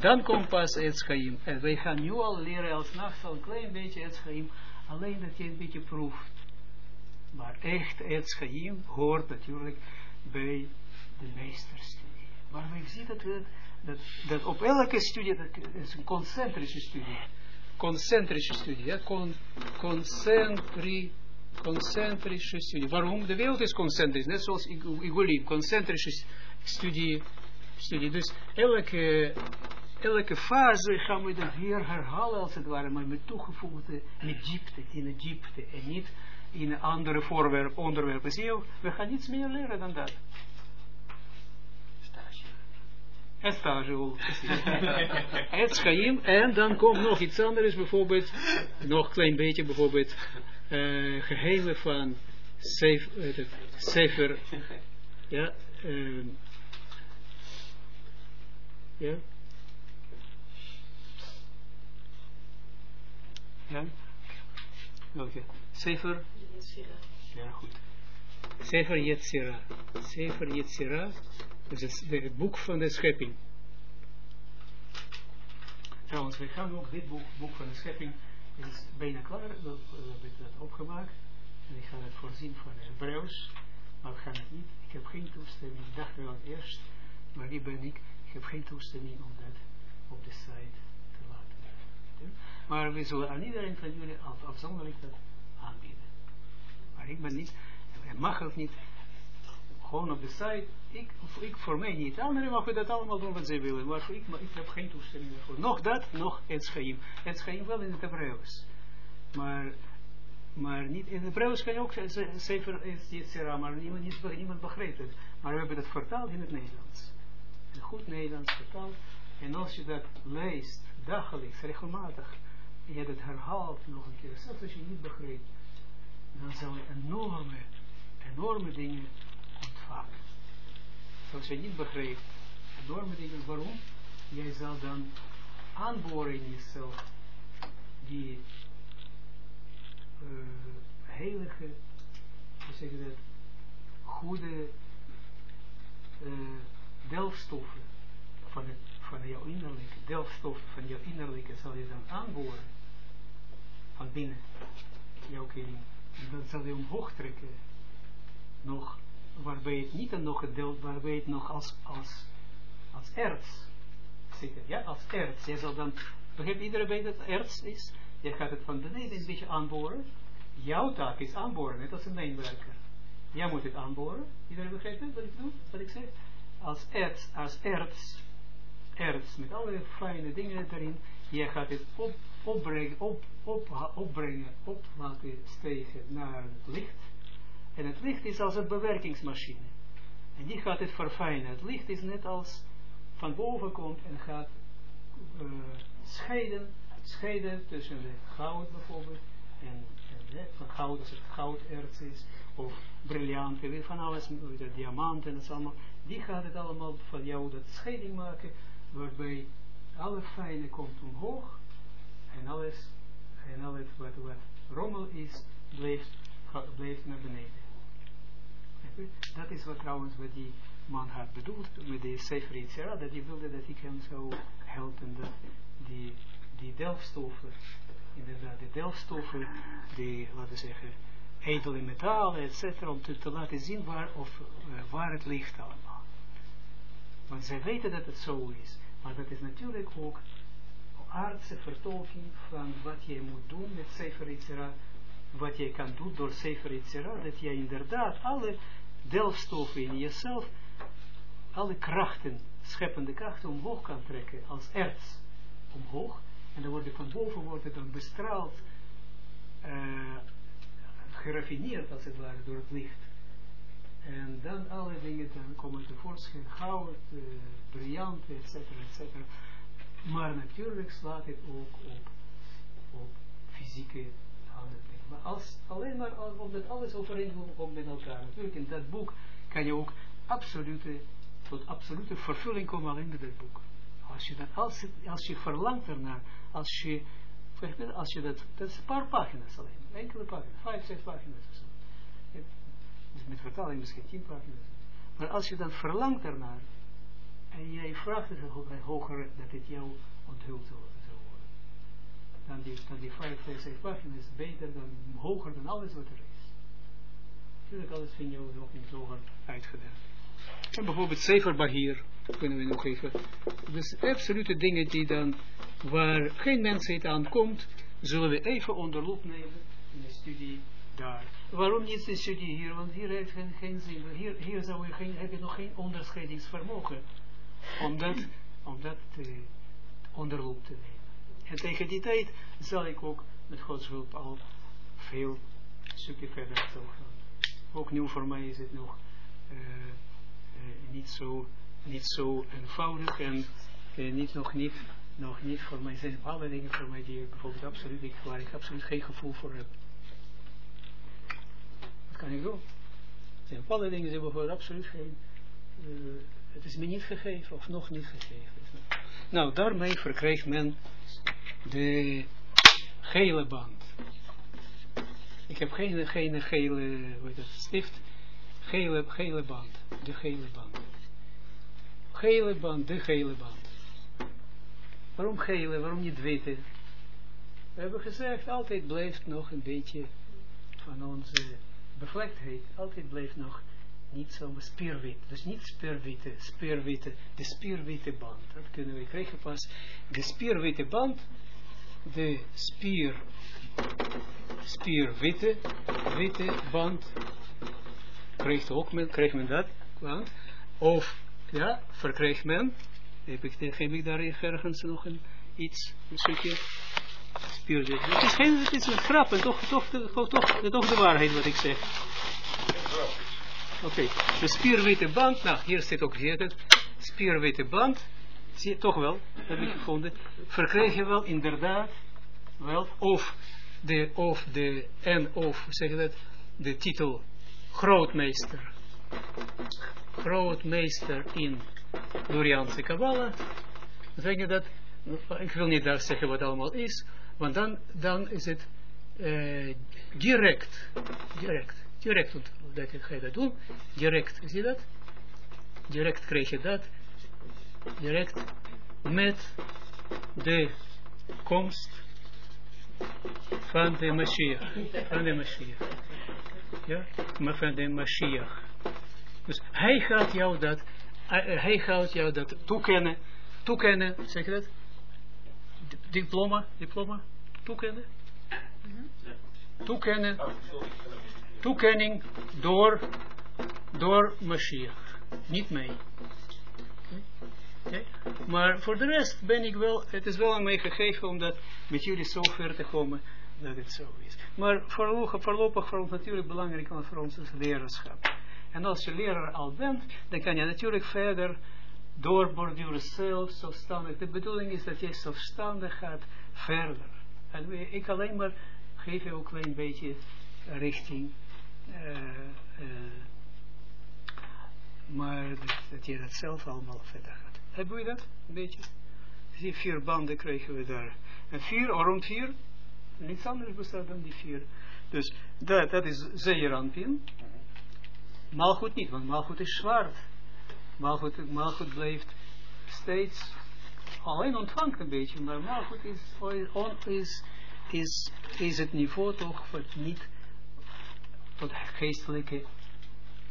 Dan komt pas het schaim. En wij gaan nu al leren als nachts al een klein beetje het schaim. Alleen dat je een beetje proeft. Maar echt het schaim hoort natuurlijk bij de meesterstudie. Maar we zien dat, dat, dat op elke studie, dat is een concentrische studie. Concentrische studie, ja, Con, concentri, concentrische studie. Waarom? De wereld is concentrisch, net zoals Igulim, concentrische studie studie. Dus elke, elke fase gaan we dat weer herhalen als het ware, maar met toegevoegde, met diepte, in de diepte en niet in een andere voorwerp, onderwerpen. Zie je, we gaan niets meer leren dan dat. Stage. En stage ook. Het schaim, en dan komt nog iets anders, bijvoorbeeld, nog een klein beetje, bijvoorbeeld, uh, geheimen van Sefer, ja, uh, ja? Ja? Welke? Sefer? Ja, goed. Sefer Yetzira. Sefer Yetzira. Dat is het boek van de schepping. Trouwens, we gaan ook dit boek, boek van de schepping, het is bijna klaar, we, hebben het opgemaakt. En ik ga het voorzien van Hebreeuws, maar we gaan het niet. Ik heb geen toestemming, ik dacht wel eerst, maar die ben ik. Ik heb geen toestemming om dat op de site te laten. Maar we zullen aan iedereen van jullie af, afzonderlijk dat aanbieden. Maar ik ben niet, en mag ook niet, gewoon op de site, ik, ik voor mij niet. Anderen mogen dat allemaal doen wat ze willen, maar ik, maar ik heb geen toestemming daarvoor. Nog dat, nog het schaim. Het schaim wel in het Hebreeuws. Maar, maar niet in het Hebreeuws kan je ook zeker iets maar niemand, niemand begrijpt het. Maar we hebben het vertaald in het Nederlands goed Nederlands vertaald. En als je dat leest, dagelijks, regelmatig, en je dat herhaalt nog een keer, zelfs als je niet begrijpt, dan zal je enorme, enorme dingen Als je niet begrijpt, enorme dingen, waarom? Jij zal dan aanboren in jezelf die uh, heilige, hoe zeg je dat, goede uh, delfstoffen van, het, van jouw innerlijke, delfstoffen van jouw innerlijke zal je dan aanboren van binnen jouw. En dan zal je omhoog trekken. Nog, waarbij het niet dan nog het deel, waarbij het nog als, als, als erts zit. Ja, als erts. Je zal dan, begrijpt iedereen bij dat erts is? Je gaat het van beneden een beetje aanboren. Jouw taak is aanboren, net als een mijnwerker. Jij moet het aanboren. Iedereen begrijpt wat ik doe, wat ik zeg? Als erts, als erts, erts, met alle fijne dingen erin, jij gaat het op, opbrengen, op, op, opbrengen, op laten stegen naar het licht. En het licht is als een bewerkingsmachine. En die gaat het verfijnen. Het licht is net als van boven komt en gaat uh, scheiden, scheiden tussen de goud bijvoorbeeld en, en van goud als het gouderts is, of briljanten, van alles, diamanten, dat allemaal, die gaat het allemaal van jou dat scheiding maken, waarbij alle fijne komt omhoog en alles, en alles wat, wat rommel is, blijft, blijft naar beneden. Dat is wat trouwens wat die man had bedoeld met de Sefer Yitzhara, dat hij wilde dat ik hem zou helpen, dat die, die delfstoffen, inderdaad, de delfstoffen, die, laten we zeggen, edele metalen, etc., om te, te, laten zien waar, of, uh, waar het ligt allemaal. Want zij weten dat het zo is, maar dat is natuurlijk ook aardse vertolking van wat je moet doen met Sefer wat je kan doen door Sefer dat je inderdaad alle delfstoffen in jezelf alle krachten, scheppende krachten omhoog kan trekken, als erts omhoog, en dan worden van boven worden dan bestraald, uh, geraffineerd als het ware door het licht. En dan alle dingen dan komen tevoorschijn, goud, uh, briljanten, etc. etc. Maar natuurlijk slaat het ook op, op fysieke handelingen. Maar als, alleen maar omdat alles overeenkomt met elkaar. Natuurlijk in dat boek kan je ook absolute tot absolute vervulling komen alleen met het boek. Als je, dat, als, als je verlangt ernaar, als je, als je dat, dat is een paar pagina's alleen, enkele pagina's, vijf, zes pagina's. Dus met vertaling misschien tien pagina's. Maar als je dan verlangt ernaar, en jij vraagt het hoger dat het jou onthuld zou worden, dan die, dan die vijf, zes, zes pagina's beter dan, hoger dan alles wat er is. Natuurlijk alles vind je ook niet zoger uitgedacht. En bijvoorbeeld Sefer Bahir, kunnen we nog even. Dus absolute dingen die dan, waar geen mensheid aan komt, zullen we even onder loep nemen in de studie daar. Waarom niet studie hier? Want hier heeft geen, geen zin. Hier, hier zou je geen, heb je nog geen onderscheidingsvermogen. Om dat, om dat te, onder loep te nemen. En tegen die tijd zal ik ook met Gods hulp al veel stukje verder zo gaan. Ook nu voor mij is het nog... Uh, niet zo, niet zo eenvoudig en eh, niet, nog, niet, nog niet voor mij zijn alle dingen voor mij die bijvoorbeeld absoluut, ik, waar ik absoluut geen gevoel voor heb. Kan ik doen? Zijn alle dingen die bijvoorbeeld absoluut geen, uh, het is me niet gegeven of nog niet gegeven. Nou, daarmee verkrijgt men de gele band. Ik heb geen, geen gele, hoe heet het, stift, Gele, gele band. De gele band. Gele band, de gele band. Waarom gele, waarom niet witte? We hebben gezegd, altijd blijft nog een beetje van onze bevlektheid, altijd blijft nog niet zo spierwit. Dus niet spierwitte, spierwitte, de spierwitte band. Dat kunnen we krijgen pas. De spierwitte band, de spier, spierwitte, witte band, krijgt ook men, krijgt men dat, of ja, verkrijgt men, heb ik, heb ik daar ergens nog een, iets, een stukje spierwit. Het is geen, het is een grap, en toch, toch, toch, toch, toch de waarheid wat ik zeg. Oké, okay. de spierwitte band, nou, hier zit ook hier het, spierwitte band, zie je toch wel, heb ik gevonden, verkrijg je wel inderdaad, wel, of de, of de, en of, zeg je dat, de titel grootmeester. grootmeester in Dorianse Kabbalah, zeg je dat, ik wil niet daar zeggen wat allemaal is, want dan, dan is het uh, direct, direct, direct, dat ga je dat doen, direct, zie je dat? Direct krijg je dat, direct met de komst van de Mashiach, van de Mashiach, ja, maar van de Mashiach. Dus hij gaat jou dat, hij gaat jou dat toekennen, toekennen, zeg je dat? Diploma, diploma, toekennen? Toekennen, toekenning door, door Mashiach, niet mij. Maar voor de rest ben ik wel, het is wel aan mij gegeven om dat met jullie zo ver te komen dat het zo is. Maar voorlopig, voorlopig voor ons natuurlijk belangrijk voor ons is leraarschap. En als je leraar al bent, dan kan je natuurlijk verder doorborduren zelf, zelfstandig. De bedoeling is dat je zelfstandig gaat verder. En ik alleen maar geef je ook een beetje richting, uh, uh, maar dat, dat, je dat zelf allemaal verder gaat. Hebben we dat? Een beetje? Die vier banden krijgen we daar. En vier, rond vier, niets anders bestaat dan die vier. Dus dat, dat is Zeeranpin. Malgoed niet, want Malgoed is zwart. Malgoed, Malgoed blijft steeds alleen ontvangt een beetje, maar Malgoed is, is, is, is het niveau toch wat niet tot geestelijke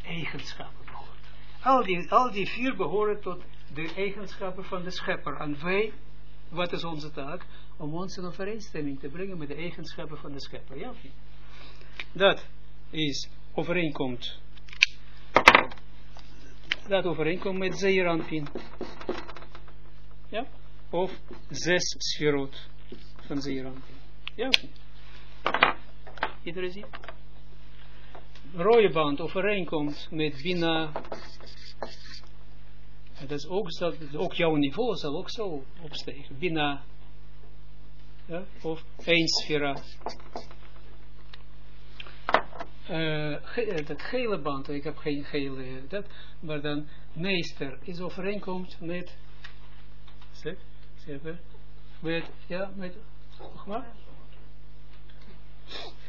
eigenschappen behoort. Al die, al die vier behoren tot de eigenschappen van de schepper. En wij, wat is onze taak? Om ons in overeenstemming te brengen met de eigenschappen van de schepper. Ja, dat is overeenkomt dat overeenkomt met Zeeranpin. Ja? Of zes sferot van Zeeranpin. Ja Iedereen ziet? Rode band overeenkomt met Bina. Dat is ook, dat, ook jouw niveau zal ook zo opstijgen. Bina. Ja? Of één sfera uh, dat gele band, ik heb geen gele, dat, maar dan meester is overeenkomt met, zeg, zeg met, ja, met, maar,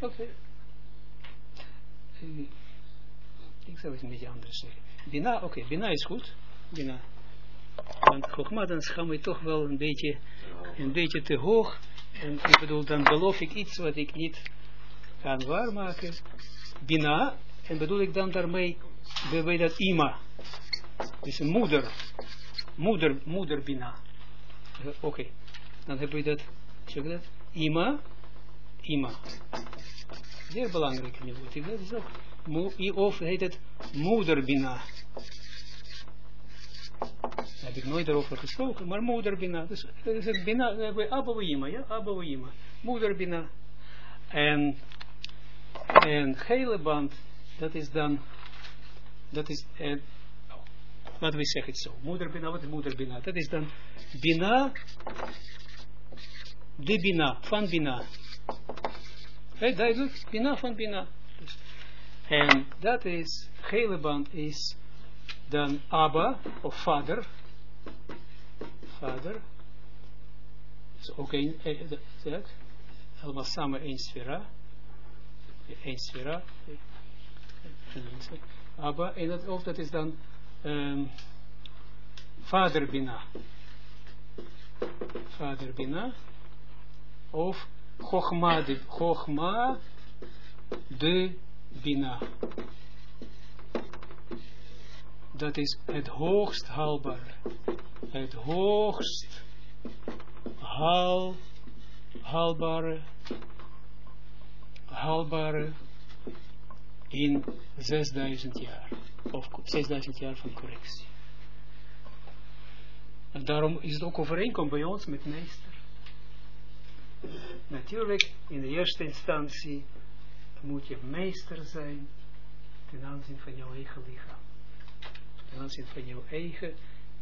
oké, ik zou het een beetje anders zeggen, Bina, oké, Bina is goed, Bina, want Chogma, dan gaan we toch wel een beetje, een beetje te hoog, en ik bedoel, dan beloof ik iets wat ik niet kan waarmaken, Bina, en bedoel ik dan daarmee, bij dat ima. Dus een moeder. Moeder, moeder Bina. Oké, okay. dan heb je dat, zeg dat, ima, ima. Zeer belangrijk niveau. Dat is ook, of heet het moeder Bina. Daar heb ik nooit over gesproken, maar moeder Bina. Dus dat is het Bina, Abba Ima, ja, Abba Ima. Moeder Bina. En en gele band, dat is dan, dat is, eh, laten we zeggen zo, moeder Bina, wat is moeder Bina? Dat is dan Bina, de Bina, van Bina. Hey, duidelijk, Bina van Bina. Dus, en dat is, gele band is dan Abba, of vader, vader, is ook een, eh, allemaal samen één sfera, één sfera. Abba, en dat ook, dat is dan um, vader Bina. Vader Bina. Of Chogma de, de Bina. Dat is het hoogst haalbare. Het hoogst haal, haalbare haalbare in 6000 jaar. Of 6000 jaar van correctie. En daarom is het ook overeenkomt bij ons met meester. Natuurlijk, in de eerste instantie moet je meester zijn ten aanzien van jouw eigen lichaam. Ten aanzien van jouw eigen,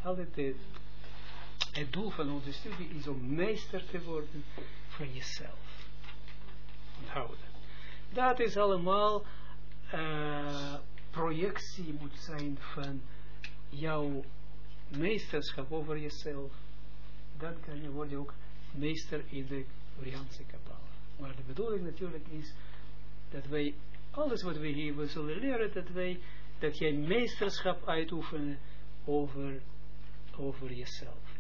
altijd het, het doel van onze studie is om meester te worden van jezelf. Onthouden. Dat is allemaal uh, projectie moet zijn van jouw meesterschap over jezelf, dan kan je worden ook meester in de Oriaanse Kabbalah. Maar de bedoeling natuurlijk is dat wij, alles wat we hier zullen leren, dat wij, dat jij meesterschap uitoefenen over, over jezelf.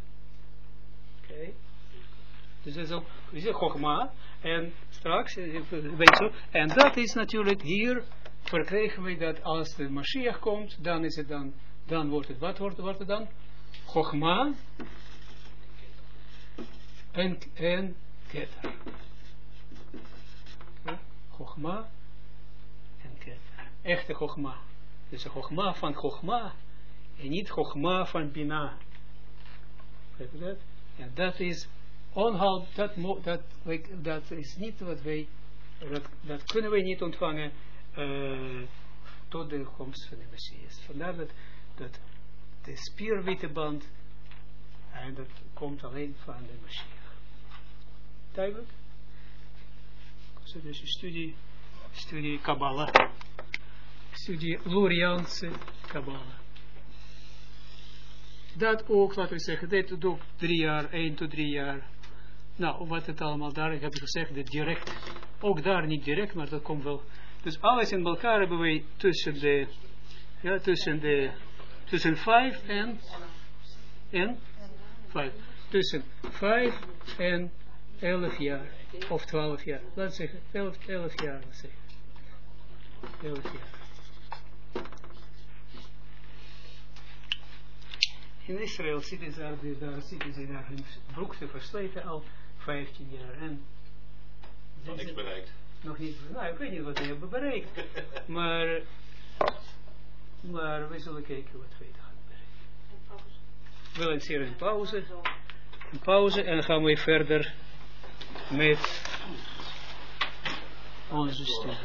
Oké? Dus dat is ook, Chogma, en straks, weet je, en dat is natuurlijk hier, verkrijgen we dat als de Mashiach komt, dan is het dan, dan wordt het, wat wordt, wordt het dan? Chogma en, en Keter. Chogma en Keter. Echte Chogma. Dus de Chogma van Chogma en niet Chogma van Bina. Weet je dat? En dat is onhoud, dat, dat, dat is niet wat wij, dat, kunnen wij niet ontvangen uh, tot de komst van de Messias. Vandaar dat, dat de spierwitte band, en dat komt alleen van de Messias. Duidelijk? Dus studie, studie Kabbalah, studie Luriaanse Kabbalah. Dat ook, laten we zeggen, dit ook drie jaar, één tot drie jaar. Nou, wat het allemaal daar, ik heb gezegd, dat direct, ook daar niet direct, maar dat komt wel. Dus alles in elkaar hebben wij tussen de, ja, tussen de, tussen vijf en, en, vijf. Tussen vijf en elf jaar, of twaalf jaar. Laat zeggen, elf, elf jaar, laat zeggen. Elf jaar. In Israël zitten ze daar, zitten ze daar hun broek te versleten al 15 jaar. En nog niks bereikt. Nog niet, nou ik weet niet wat ze hebben bereikt. maar, maar we zullen kijken wat we gaan bereiken. We lanceren een pauze. Een pauze en dan gaan we verder met onze studie.